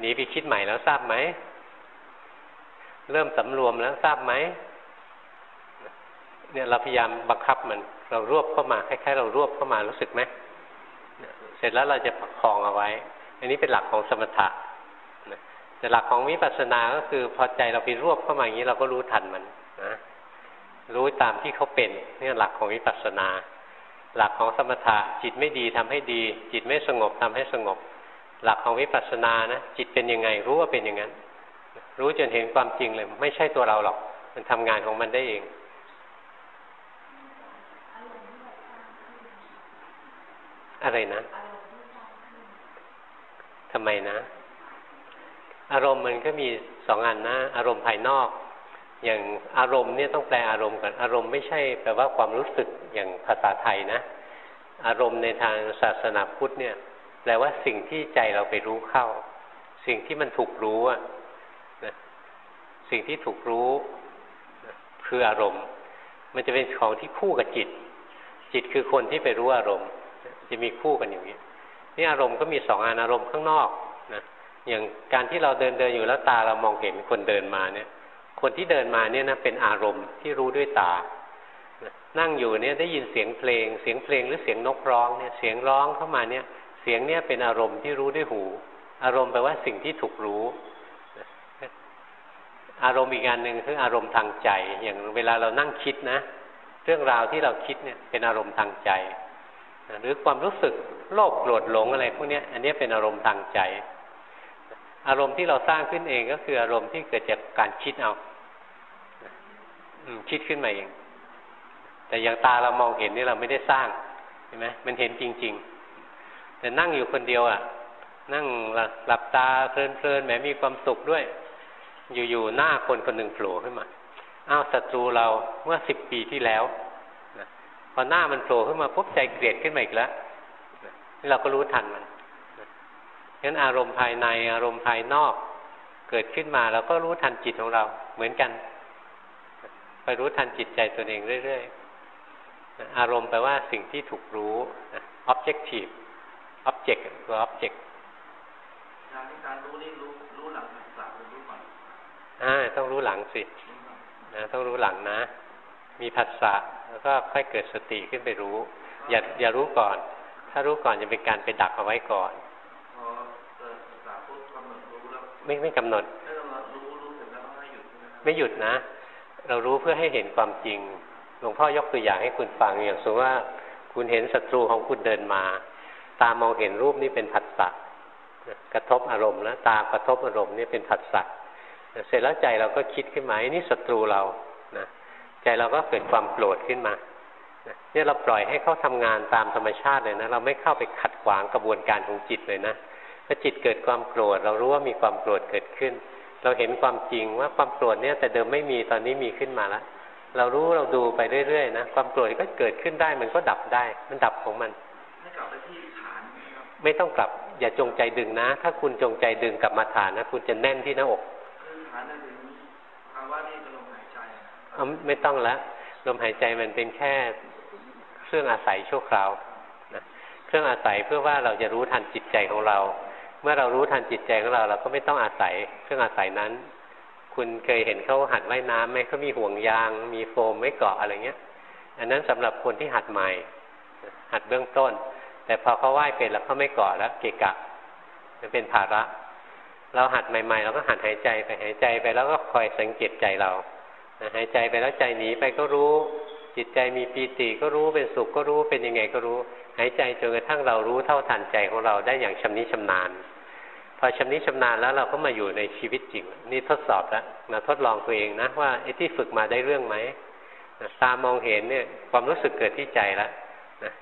หนีไปคิดใหม่แล้วทราบไหม เริ่มสำรวมแล้วทราบไหมเนี่ยเราพยายามบังคับมัน เรารวบเข้ามาคล้ายๆเรารวบเข้ามารู้สึกไหมเสร็จแล้วเราจะประคองเอาไว้ อันนี้เป็นหลักของสมถะแต่หลักของวิปัสสนาก็คือพอใจเราไปรวบเข้ามาอย่างนี้เราก็รู้ทันมันนะ รู้ตามที่เขาเป็นนี่หลักของวิปัสสนา หลักของสมถะจิตไม่ดีทำให้ดี จิตไม่สงบทำให้สงบ หลักของวิปัสสนานะจิตเป็นยังไงรู้ว่าเป็นอย่างนั้น รู้จนเห็นความจริงเลย ไม่ใช่ตัวเราหรอก มันทำงานของมันได้เองอะไรนะทำไมนะ อารมณ์มันก็มีสองอันนะ อารมณ์ภายนอก อย่างอารมณ์เนี่ยต้องแปลอารมณ์ก่อนอารมณ์ไม่ใช่แปลว่าความรู้สึกอย่างภาษาไทยนะ อารมณ์ในทางศาสนาพุทธเนี่ย แปลว่าสิ่งที่ใจเราไปรู้เข้า สิ่งที่มันถูกรู้อะนะสิ่งที่ถูกรู้คืออารมณ์ มันจะเป็นของที่คู่กับจิต จิตคือคนที่ไปรู้อารมณ์ จะมีคู่กันอย่างนี้นี่อารมณ์ก็มีสองอันอารมณ์ข้างนอกนะอย่างการที่เราเดินเดินอยู่แล้วตาเรามองเห็นคนเดินมาเนี่ย คนที่เดินมาเนี่ยนะเป็นอารมณ์ที่รู้ด้วยตา นั่งอยู่เนี่ยได้ยินเสียงเพลง เสียงเพลงหรือเสียงนกร้องเนี่ยเสียงร้องเข้ามาเนี่ยเสียงเนี่ยเป็นอารมณ์ที่รู้ด้วยหู อารมณ์แปลว่าสิ่งที่ถูกรู้ อารมณ์อีกอันหนึ่งคืออารมณ์ทางใจ อย่างเวลาเรานั่งคิดนะ เรื่องราวที่เราคิดเนี่ยเป็นอารมณ์ทางใจหรือความรู้สึกโลภโกรธหลงอะไรพวกนี้อันนี้เป็นอารมณ์ทางใจ อารมณ์ที่เราสร้างขึ้นเองก็คืออารมณ์ที่เกิดจากการคิดเอาคิดขึ้นมาเอง แต่อย่างตาเรามองเห็นนี่เราไม่ได้สร้างเห็นไหมมันเห็นจริง ๆ แต่นั่งอยู่คนเดียวอะ นั่งหลับตาเพลินๆแหมมีความสุขด้วย อยู่ๆหน้าคนคนหนึ่งโผล่ขึ้นมาอ้าวศัตรูเราเมื่อสิบปีที่แล้วพอหน้ามันโผล่ขึ้นมาปุ๊บใจเกลียดขึ้นมาอีกแล้วนี่เราก็รู้ทันมัน งั้นอารมณ์ภายในอารมณ์ภายนอก เกิดขึ้นมาเราก็รู้ทันจิตของเราเหมือนกันคอยรู้ทันจิตใจตัวเองเรื่อยๆ อารมณ์แปลว่าสิ่งที่ถูกรู้ objective object ตัว object การที่การรู้นี่รู้รู้หลังสักหรือรู้ก่อนอ่าต้องรู้หลังสินะต้องรู้หลังนะ มีผัสสะแล้วก็ค่อยเกิดสติขึ้นไปรู้ อย่าอย่ารู้ก่อน ถ้ารู้ก่อนจะเป็นการไปดักเอาไว้ก่อนพอเกิดผัสสะปุ๊บกำหนดรู้แล้ว ไม่ไม่กำหนดไม่กำหนดรู้รู้เสร็จแล้วให้หยุดไม่หยุดนะ เรารู้เพื่อให้เห็นความจริง หลวงพ่อยกตัวอย่างให้คุณฟังอย่างสมมติว่าคุณเห็นศัตรูของคุณเดินมา ตามองเห็นรูปนี่เป็นผัสสะกระทบอารมณ์แล้วตากระทบอารมณ์นี่เป็นผัสสะเสร็จแล้วใจเราก็คิดขึ้นมานี่ศัตรูเรานะใจเราก็เกิดความโกรธขึ้นมาเนี่ยเราปล่อยให้เขาทำงานตามธรรมชาติเลยนะ เราไม่เข้าไปขัดขวางกระบวนการของจิตเลยนะ ถ้าจิตเกิดความโกรธ เรารู้ว่ามีความโกรธเกิดขึ้น เราเห็นความจริงว่าความโกรธเนี่ยแต่เดิมไม่มีตอนนี้มีขึ้นมาแล้วเรารู้เราดูไปเรื่อยๆนะความโกรธก็เกิดขึ้นได้มันก็ดับได้ มันดับของมันไม่กลับไปที่ฐานไม่ต้องกลับอย่าจงใจดึงนะ ถ้าคุณจงใจดึงกลับมาฐานนะคุณจะแน่นที่หน้าอกฐานนั่นเองภาวะนี่จะลมหายใจไม่ต้องแล้วลมหายใจมันเป็นแค่เครื่องอาศัยชั่วคราวนะเครื่องอาศัยเพื่อว่าเราจะรู้ทันจิตใจของเรา เมื่อเรารู้ทันจิตใจของเราเราก็ไม่ต้องอาศัยเครื่องอาศัยนั้น คุณเคยเห็นเขาหัดว่ายน้ำไหมเขามีห่วงยาง มีโฟมไม่เกาะอะไรเงี้ย อันนั้นสำหรับคนที่หัดใหม่ หัดเบื้องต้น แต่พอเขาว่ายเป็นแล้วเขาไม่เกาะแล้วเกะกะมันเป็นภาระ เราหัดใหม่ๆเราก็หัดหายใจไปหายใจไปแล้วก็คอยสังเกตใจเราหายใจไปแล้วใจหนีไปก็รู้ จิตใจมีปีติก็รู้เป็นสุขก็รู้เป็นยังไงก็รู้ หายใจจนกระทั่งเรารู้เท่าทันใจของเราได้อย่างชำนิชำนาญ พอชำนิชำนาญแล้วเราก็มาอยู่ในชีวิตจริง นี่ทดสอบแล้วมาทดลองตัวเองนะว่าไอ้ที่ฝึกมาได้เรื่องไหมตามองเห็นเนี่ยความรู้สึกเกิดที่ใจแล้วนะ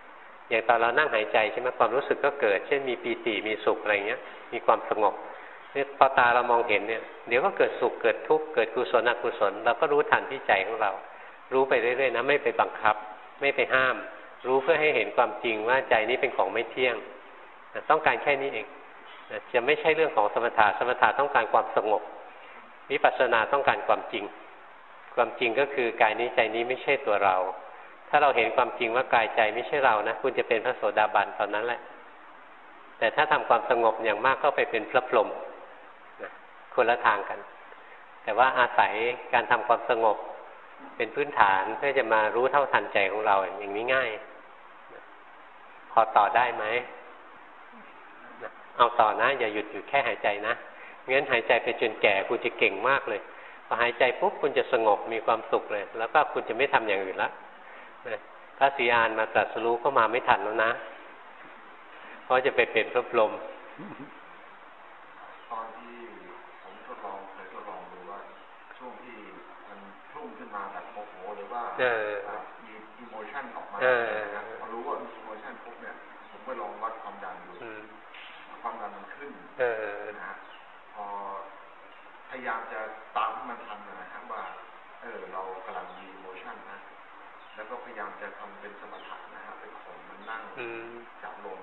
อย่างตอนเรานั่งหายใจใช่ไหมความรู้สึกก็เกิด เช่นมีปีติมีสุขอะไรเงี้ย มีความสงบเนี่ยพอตาเรามองเห็นเนี่ยเดี๋ยวก็เกิดสุขเกิดทุกข์เกิดกุศลอกุศลเราก็รู้ทันที่ใจของเรา รู้ไปเรื่อยๆนะไม่ไปบังคับ ไม่ไปห้าม รู้เพื่อให้เห็นความจริงว่าใจนี้เป็นของไม่เที่ยงต้องการแค่นี้เองจะไม่ใช่เรื่องของสมถะสมถะต้องการความสงบวิปัสสนาต้องการความจริง ความจริงก็คือกายนี้ใจนี้ไม่ใช่ตัวเรา ถ้าเราเห็นความจริงว่ากายใจไม่ใช่เรานะคุณจะเป็นพระโสดาบันตอนนั้นแหละ แต่ถ้าทำความสงบอย่างมากก็ไปเป็นพระพรหมคนละทางกัน แต่ว่าอาศัยการทำความสงบเป็นพื้นฐานเพื่อจะมารู้เท่าทันใจของเราอย่างนี้ง่าย พอต่อได้ไหมเอาต่อนะ อย่าหยุดอยู่แค่หายใจนะงั้นหายใจไปจนแก่คุณจะเก่งมากเลยพอหายใจปุ๊บคุณจะสงบมีความสุขเลย แล้วก็คุณจะไม่ทำอย่างอื่นละพระสีอานมาตรัสรู้ก็มาไม่ทันแล้วนะ เพราะจะไปเป็นพระพรหมตอนที่ผมทดลองเคยทดลองดูว่าช่วงที่มันพุ่งขึ้นมาแบบโมโหหรือว่ามี emotion ออกมาพอรู้ว่า emotion ปุ๊บเนี่ย ผมไปลองวัดความดันดูความดันมันขึ้นนะฮะพอพยายามจะตามให้มันทันนะครับว่า เออ เรากำลังมี emotion นะ แล้วก็พยายามจะทำเป็นสมถะนะฮะเป็นข่มมันนั่ง จับลง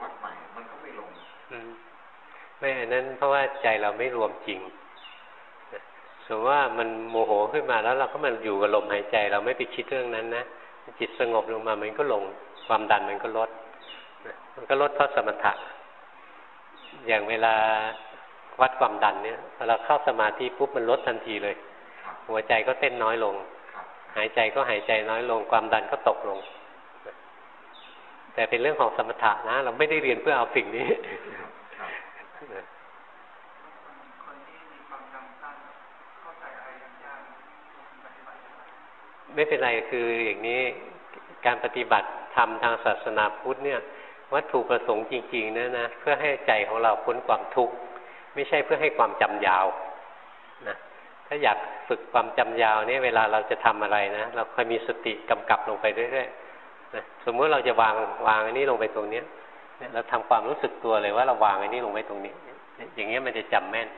วัดใหม่มันก็ไม่ลงไม่อันนั้นเพราะว่าใจเราไม่รวมจริงสมมติว่ามันโมโหขึ้นมาแล้วเราก็มันอยู่กับลมหายใจ เราไม่ไปคิดเรื่องนั้นนะจิตสงบลงมามันก็ลง ความดันมันก็ลดมันก็ลดเพราะสมถะอย่างเวลาวัดความดันเนี่ยพอเราเข้าสมาธิปุ๊บมันลดทันทีเลย หัวใจก็เต้นน้อยลง หายใจก็หายใจน้อยลง ความดันก็ตกลง แต่เป็นเรื่องของสมถะนะ เราไม่ได้เรียนเพื่อเอาสิ่งนี้ไม่เป็นไรคืออย่างนี้การปฏิบัติธรรมทางศาสนาพุทธเนี่ยวัตถุประสงค์จริงๆนะนะเพื่อให้ใจของเราพ้นความทุกข์ไม่ใช่เพื่อให้ความจำยาวนะถ้าอยากฝึกความจำยาวเนี่ยเวลาเราจะทำอะไรนะ เราคอยมีสติกำกับลงไปเรื่อยๆ นะสมมุติเราจะวางวางอันนี้ลงไปตรงเนี้ยเราทำความรู้สึกตัวเลยว่าเราวางอันนี้ลงไปตรงนี้ อย่างเงี้ยมันจะจำแม่น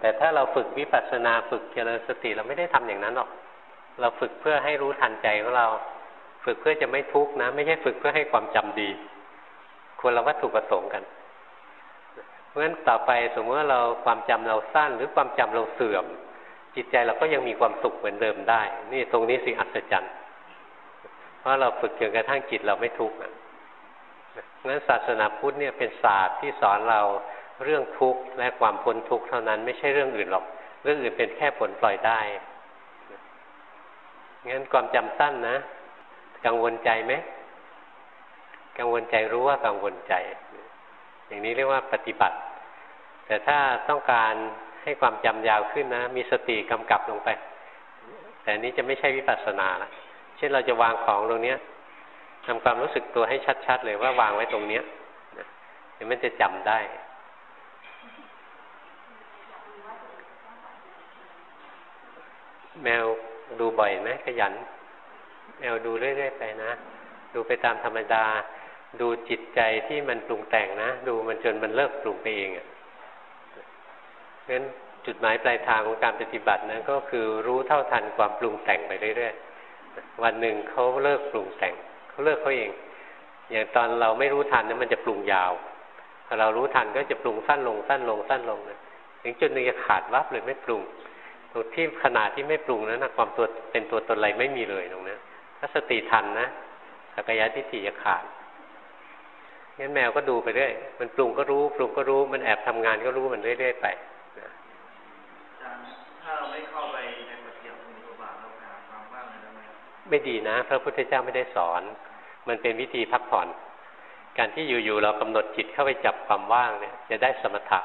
แต่ถ้าเราฝึกวิปัสสนาฝึกเจริญสติเราไม่ได้ทำอย่างนั้นหรอก เราฝึกเพื่อให้รู้ทันใจของเรา ฝึกเพื่อจะไม่ทุกข์นะ ไม่ใช่ฝึกเพื่อให้ความจำดี ควรเราวัตถุประสงค์กัน เพราะฉะนั้นต่อไปสมมติว่าเราความจำเราสั้นหรือความจำเราเสื่อม จิตใจเราก็ยังมีความสุขเหมือนเดิมได้ นี่ตรงนี้สิอัศจรรย์ เพราะเราฝึกจนกระทั่งจิตเราไม่ทุกข์นั้นศาสนาพุทธเนี่ยเป็นศาสตร์ที่สอนเราเรื่องทุกข์และความพ้นทุกข์เท่านั้นไม่ใช่เรื่องอื่นหรอก เรื่องอื่นเป็นแค่ผลปล่อยได้งั้นความจำสั้นนะ กังวลใจไหมกังวลใจรู้ว่ากังวลใจ อย่างนี้เรียกว่าปฏิบัติ แต่ถ้าต้องการให้ความจำยาวขึ้นนะ มีสติกำกับลงไป แต่นี้จะไม่ใช่วิปัสสนาละ เช่นเราจะวางของตรงนี้ทำความรู้สึกตัวให้ชัด ๆ เลยว่าวางไว้ตรงเนี้ยเดี๋ยวมันจะจำได้ แมวดูบ่อยไหมขยันแนวดูเรื่อยๆไปนะ ดูไปตามธรรมดา ดูจิตใจที่มันปรุงแต่งนะ ดูมันจนมันเลิกปรุงไปเองอะ่ะเพราะฉะนั้นจุดหมายปลายทางของการปฏิบัตินะก็คือรู้เท่าทันความปรุงแต่งไปเรื่อยๆ วันหนึ่งเขาเลิกปรุงแต่งเขาเลิกเขาเอง อย่างตอนเราไม่รู้ทันนะมันจะปรุงยาวพอเรารู้ทันก็จะปรุงสั้นลงสั้นลงสั้นลงนะถึงจุดหนึ่งจะขาดวับเลยไม่ปรุงตรงที่ขนาดที่ไม่ปรุงนั้นนะความตัวเป็นตัวตนอะไรไม่มีเลยตรงนั้นถ้าสติทันนะสักยะทิฏฐิจะขาดงั้นแมวก็ดูไปเรื่อยมันปรุงก็รู้ ปรุงก็รู้มันแอบทำงานก็รู้มันเรื่อยๆไปถ้าเราไม่เข้าไปในปฏิบัติมุบาทเราหาความว่างได้ ไม่ดีนะ พระพุทธเจ้าไม่ได้สอน มันเป็นวิธีพักผ่อน การที่อยู่ๆเรากำหนดจิตเข้าไปจับความว่างเนี่ย จะได้สมถะ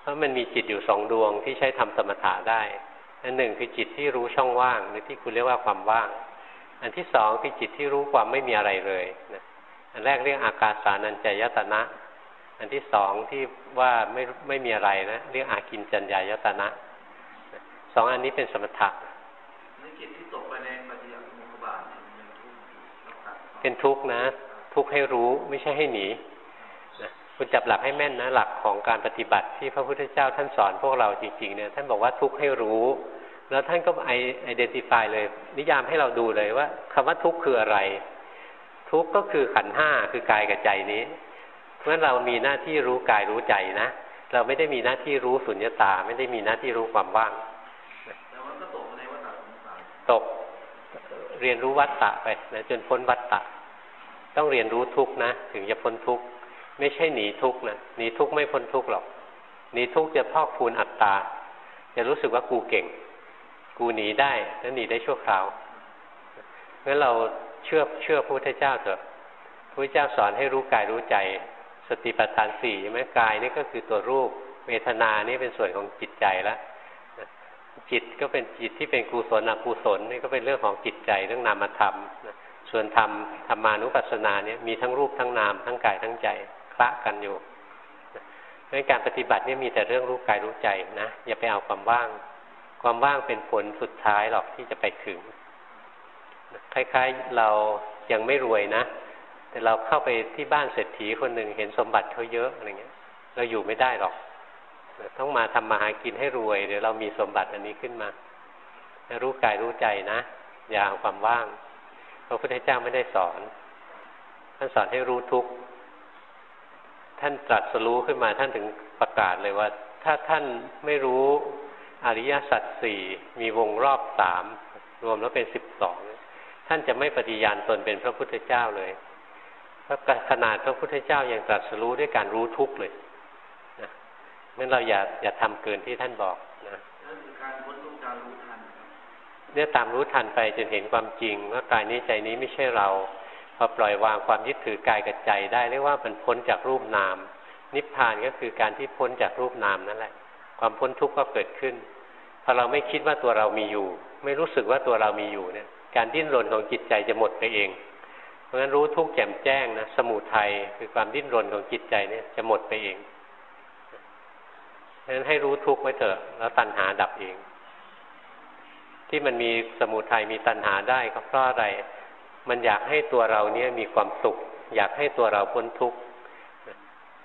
เพราะมันมีจิตอยู่สองดวงที่ใช้ทำสมถะได้ อันหนึ่งคือจิตที่รู้ช่องว่างหรือที่คุณเรียกว่าความว่าง อันที่สองคือจิตที่รู้ความไม่มีอะไรเลยนะอันแรกเรียกอากาสานัญจยตนะ อันที่สองที่ว่าไม่ไม่มีอะไรนะเรียกอากินจัญญายตนะสองอันนี้เป็นสมถะจิตที่ตกไปในปฏิยัติมุขบาท เป็นทุกข์นะ ทุกข์ให้รู้ไม่ใช่ให้หนีนะคุณจับหลักให้แม่นนะ หลักของการปฏิบัติที่พระพุทธเจ้าท่านสอนพวกเราจริงๆเนี่ยท่านบอกว่าทุกข์ให้รู้ แล้วท่านก็ไอไอเดนติฟายเลย นิยามให้เราดูเลยว่าคำว่าทุกข์คืออะไร ทุกข์ก็คือขันห้าคือกายกับใจนี้ เพราะฉะนั้นเรามีหน้าที่รู้กายรู้ใจนะเราไม่ได้มีหน้าที่รู้สุญญตา ไม่ได้มีหน้าที่รู้ความว่างตก เรียนรู้วัตตะไปนะจนพ้นวัตตะ ต้องเรียนรู้ทุกนะ ถึงจะพ้นทุกไม่ใช่หนีทุกนะหนีทุกไม่พ้นทุกหรอกหนีทุกจะพอกพูนอัตตา จะรู้สึกว่ากูเก่ง กูหนีได้แล้วหนีได้ชั่วคราวงั้นเราเชื่อเชื่อพระพุทธเจ้าเถอะพระพุทธเจ้าสอนให้รู้กายรู้ใจ สติปัฏฐานสี่ใช่ไหมกายนี่ก็คือตัวรูปเวทนานี่เป็นส่วนของจิตใจแล้ว จิตก็เป็นจิตที่เป็นกุศลอกุศลนี่ก็เป็นเรื่องของจิตใจเรื่องนามธรรมส่วนธรรมธรรมานุปัสสนาเนี่ยมีทั้งรูปทั้งนามทั้งกายทั้งใจคละกันอยู่ในการปฏิบัตินี่มีแต่เรื่องรู้กายรู้ใจนะอย่าไปเอาความว่าง ความว่างเป็นผลสุดท้ายหรอกที่จะไปถึง คล้ายๆเรายังไม่รวยนะ แต่เราเข้าไปที่บ้านเศรษฐีคนหนึ่งเห็นสมบัติเขาเยอะอะไรเงี้ย เราอยู่ไม่ได้หรอก ต้องมาทำมาหากินให้รวยเดี๋ยวเรามีสมบัติอันนี้ขึ้นมา รู้กายรู้ใจนะ อย่าความว่างพระพุทธเจ้าไม่ได้สอน ท่านสอนให้รู้ทุกข์ท่านตรัสรู้ขึ้นมาท่านถึงประกาศเลยว่า ถ้าท่านไม่รู้อริยสัจสี่มีวงรอบสามรวมแล้วเป็นสิบสองท่านจะไม่ปฏิญาณตนเป็นพระพุทธเจ้าเลยเพราะขนาดพระพุทธเจ้ายังตรัสรู้ด้วยการรู้ทุกข์เลย งั้นเราอย่าอย่าทำเกินที่ท่านบอกนะการพ้นทุกข์การรู้ทันเนี่ยตามรู้ทันไปจนเห็นความจริงว่ากายนี้ใจนี้ไม่ใช่เรา พอปล่อยวางความยึดถือกายกับใจได้เรียกว่ามันพ้นจากรูปนาม นิพพานก็คือการที่พ้นจากรูปนามนั่นแหละ ความพ้นทุกข์ก็เกิดขึ้นพอเราไม่คิดว่าตัวเรามีอยู่ ไม่รู้สึกว่าตัวเรามีอยู่เนี่ย การดิ้นรนของจิตใจจะหมดไปเอง เพราะฉะนั้นรู้ทุกข์แจ่มแจ้งนะสมุทัยคือความดิ้นรนของจิตใจเนี่ยจะหมดไปเองฉะนั้นให้รู้ทุกข์ไว้เถอะ แล้วตัณหาดับเอง ที่มันมีสมุทัยมีตัณหาได้ก็เพราะอะไร มันอยากให้ตัวเราเนี่ยมีความสุข อยากให้ตัวเราพ้นทุกข์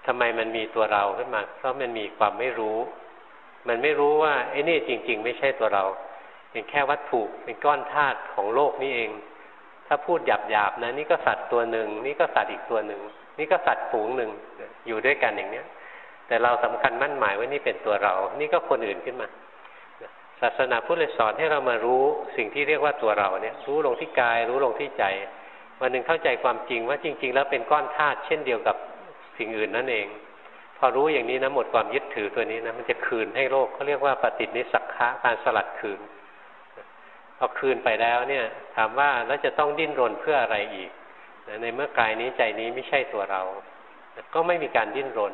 ทำไมมันมีตัวเราขึ้นมา เพราะมันมีความไม่รู้ มันไม่รู้ว่าไอ้นี่จริง ๆ ไม่ใช่ตัวเรา เป็นแค่วัตถุเป็นก้อนธาตุของโลกนี่เอง ถ้าพูดหยาบๆนะนี่ก็สัตว์ตัวหนึ่งนี่ก็สัตว์อีกตัวหนึ่งนี่ก็สัตว์ฝูงหนึ่งอยู่ด้วยกันอย่างเนี้ย แต่เราสำคัญมั่นหมายว่านี่เป็นตัวเรา นี่ก็คนอื่นขึ้นมา ศาสนาพุทธเลยสอนให้เรามารู้สิ่งที่เรียกว่าตัวเราเนี่ย รู้ลงที่กาย รู้ลงที่ใจ วันหนึ่งเข้าใจความจริงว่าจริง ๆ แล้วเป็นก้อนธาตุเช่นเดียวกับสิ่งอื่นนั่นเอง พอรู้อย่างนี้นะหมดความยึดถือตัวนี้นะมันจะคืนให้โลกเขาเรียกว่าปฏินิสักขะการสลัดคืนพอคืนไปแล้วเนี่ย ถามว่าแล้วจะต้องดิ้นรนเพื่ออะไรอีกในเมื่อกายนี้ใจนี้ไม่ใช่ตัวเรา ก็ไม่มีการดิ้นรน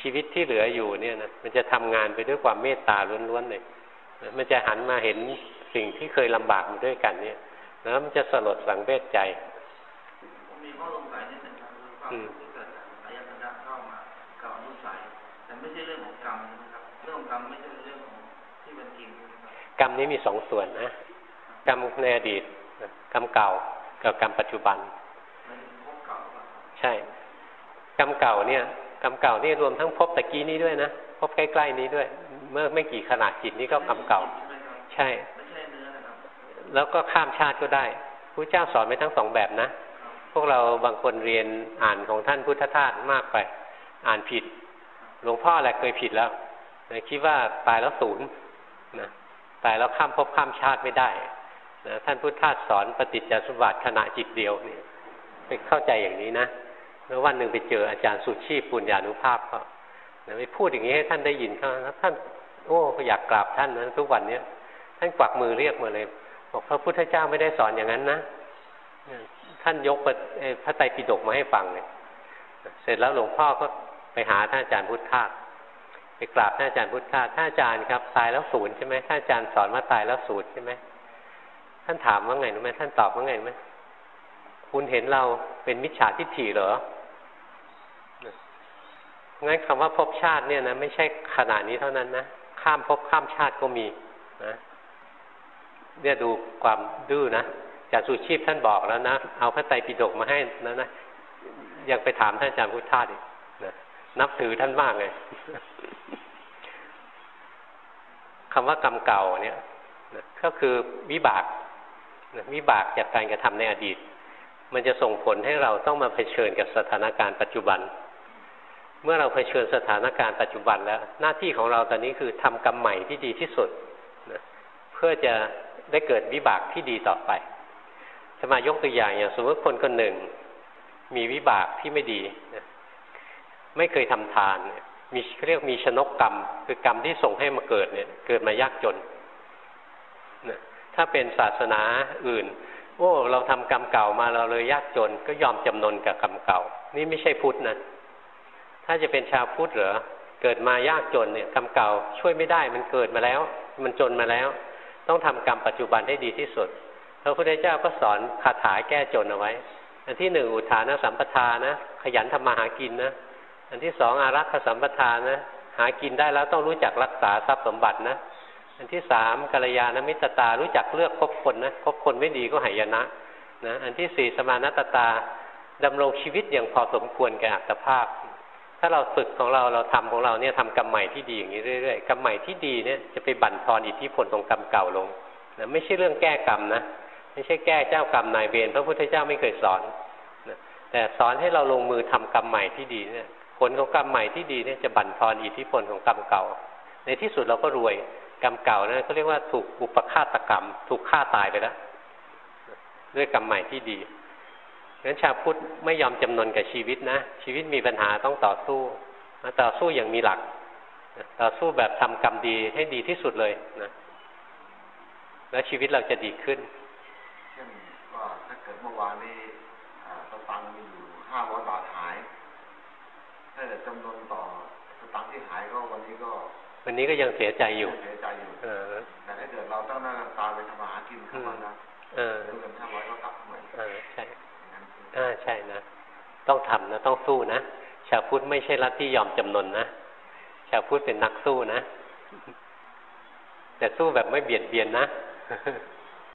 ชีวิตที่เหลืออยู่เนี่ยนะมันจะทำงานไปด้วยความเมตตาล้วนๆเลยมันจะหันมาเห็นสิ่งที่เคยลำบากมาด้วยกันเนี่ยแล้วมันจะสลดสังเวชใจมีข้อสงสัยนิดนึงครับความที่เกิดอายตนะเข้ามากับอนุสัยแต่ไม่ใช่เรื่องของกรรมนะครับเรื่องของกรรมไม่ใช่เรื่องของที่มันจริงกรรมนี้มีสองส่วนนะกรรมในอดีตกรรมเก่ากับกรรมปัจจุบัน ใช่ กรรมเก่าเนี่ยก รรมเก่านี่รวมทั้งพบตะกี้นี้ด้วยนะพบใกล้ๆนี้ด้วย เมื่อไม่กี่ขนาดจิตนี้ก็กรรมเก่า ใช่ แล้วก็ข้ามชาติก็ได้พระเจ้าสอนไว้ทั้งสองแบบนะ พวกเราบางคนเรียนอ่านของท่านพุทธทาสมากไปอ่านผิด หลวงพ่อแหละเคยผิดแล้วคิดว่าตายแล้วศูนย์นะตายแล้วข้ามภพข้ามชาติไม่ได้นะท่านพุทธทาสสอนปฏิจจสมบัติขณะจิตเดียวเนี่ยไปเข้าใจอย่างนี้นะ แล้ววันหนึ่งไปเจออาจารย์สุชีปุญญานุภาพเขาไปพูดอย่างนี้ให้ท่านได้ยินเขาแล้วท่านโอ้อยากกราบท่านนะทุกวันเนี้ยท่านกวักมือเรียกมาเลยบอกพระพุทธเจ้าไม่ได้สอนอย่างนั้นนะท่านยกพระไตรปิฎกมาให้ฟังเลยเสร็จแล้วหลวงพ่อก็ไปหาท่านอาจารย์พุทธาไปกราบท่านอาจารย์พุทธาท่านอาจารย์ครับตายแล้วศูนย์ใช่ไหมท่านอาจารย์สอนว่าตายแล้วศูนย์ใช่ไหมท่านถามว่าไงรู้ไหมท่านตอบว่าไงรู้ไหมคุณเห็นเราเป็นมิจฉาทิฏฐิเหรอ งั้นคำว่าภพชาติเนี่ยนะไม่ใช่ขนาดนี้เท่านั้นนะข้ามภพข้ามชาติก็มีนะเนี่ยดูความดื้อนะจากสุชีพท่านบอกแล้วนะเอาพระไตรปิฎกมาให้นะนะยังไปถามท่านอาจารย์พุทธาอีกนะนับถือท่านมากเลยคำว่ากรรมเก่าเนี่ยก็คือวิบากวิบากจากการกระทำในอดีต มันจะส่งผลให้เราต้องมาเผชิญกับสถานการณ์ปัจจุบัน เมื่อเราเผชิญสถานการณ์ปัจจุบันแล้ว หน้าที่ของเราตอนนี้คือทำกรรมใหม่ที่ดีที่สุดนะเพื่อจะได้เกิดวิบากที่ดีต่อไปสมายกตัวอย่างอย่างสมมติคนคนหนึ่ง มีวิบากที่ไม่ดีนะไม่เคยทำทานมีเรียกมีชนกกรรม คือกรรมที่ส่งให้มาเกิดเนี่ย เกิดมายากจนนะถ้าเป็นศาสนาอื่นโอ้เราทำกรรมเก่ามาเราเลยยากจน ก็ยอมจำนนกับกรรมเก่า นี่ไม่ใช่พุทธนะ ถ้าจะเป็นชาวพุทธเหรอเกิดมายากจนเนี่ยกรรมเก่าช่วยไม่ได้มันเกิดมาแล้ว มันจนมาแล้ว ต้องทำกรรมปัจจุบันให้ดีที่สุดพระพุทธเจ้าก็สอนคาถาแก้จนเอาไว้ อันที่หนึ่งอุทานสัมปทานะ ขยันทำมาหากินนะอันที่สองอารักขสัมปทานะหากินได้แล้วต้องรู้จักรักษาทรัพย์สมบัตินะอันที่สามกัลยาณมิตรตารู้จักเลือกคบคนนะคบคนไม่ดีก็หายนะนะ อันที่สี่สมานตตาดำรงชีวิตอย่างพอสมควรแก่อัตภาพ ถ้าเราฝึกของเราเราทำของเราเนี่ยทำกรรมใหม่ที่ดีอย่างนี้เรื่อยๆกรรมใหม่ที่ดีเนี่ยจะไปบั่นทอนอิทธิพลของกรรมเก่าลงนะไม่ใช่เรื่องแก้กรรมนะไม่ใช่แก้เจ้ากรรมนายเวรพระพุทธเจ้าไม่เคยสอนนะแต่สอนให้เราลงมือทำกรรมใหม่ที่ดีเนี่ยผลของกรรมใหม่ที่ดีเนี่ยจะบั่นทอนอิทธิพลของกรรมเก่า ในที่สุดเราก็รวยกรรมเก่านะก็เรียกว่าถูกอุปฆาตกรรม ถูกฆ่าตายไปแล้วด้วยกรรมใหม่ที่ดี งั้นชาวพุทธไม่ยอมจำนนกับชีวิตนะ ชีวิตมีปัญหาต้องต่อสู้ต่อสู้อย่างมีหลัก ต่อสู้แบบทำกรรมดีให้ดีที่สุดเลยนะแล้วชีวิตเราจะดีขึ้นเช่นว่าถ้าเกิดเมื่อวานนี้สตังค์มีอยู่ห้าร้อยบาทหาย ถ้าเกิดจำนวนต่อสตังค์ที่หายก็วันนี้ก็ วันนี้ก็ยังเสียใจอยู่เสียใจอยู่เออแต่ถ้าเกิดเราต้องหน้าตาไปทำมาหากินเข้ามานะเออ เงินห้าร้อยก็กลับมา เออใช่ อ่าใช่นะ ต้องทำนะ ต้องสู้นะ ชาวพุทธไม่ใช่รัฐที่ยอมจำนนนะ ชาวพุทธเป็นนักสู้นะ แต่สู้แบบไม่เบียดเบียนนะ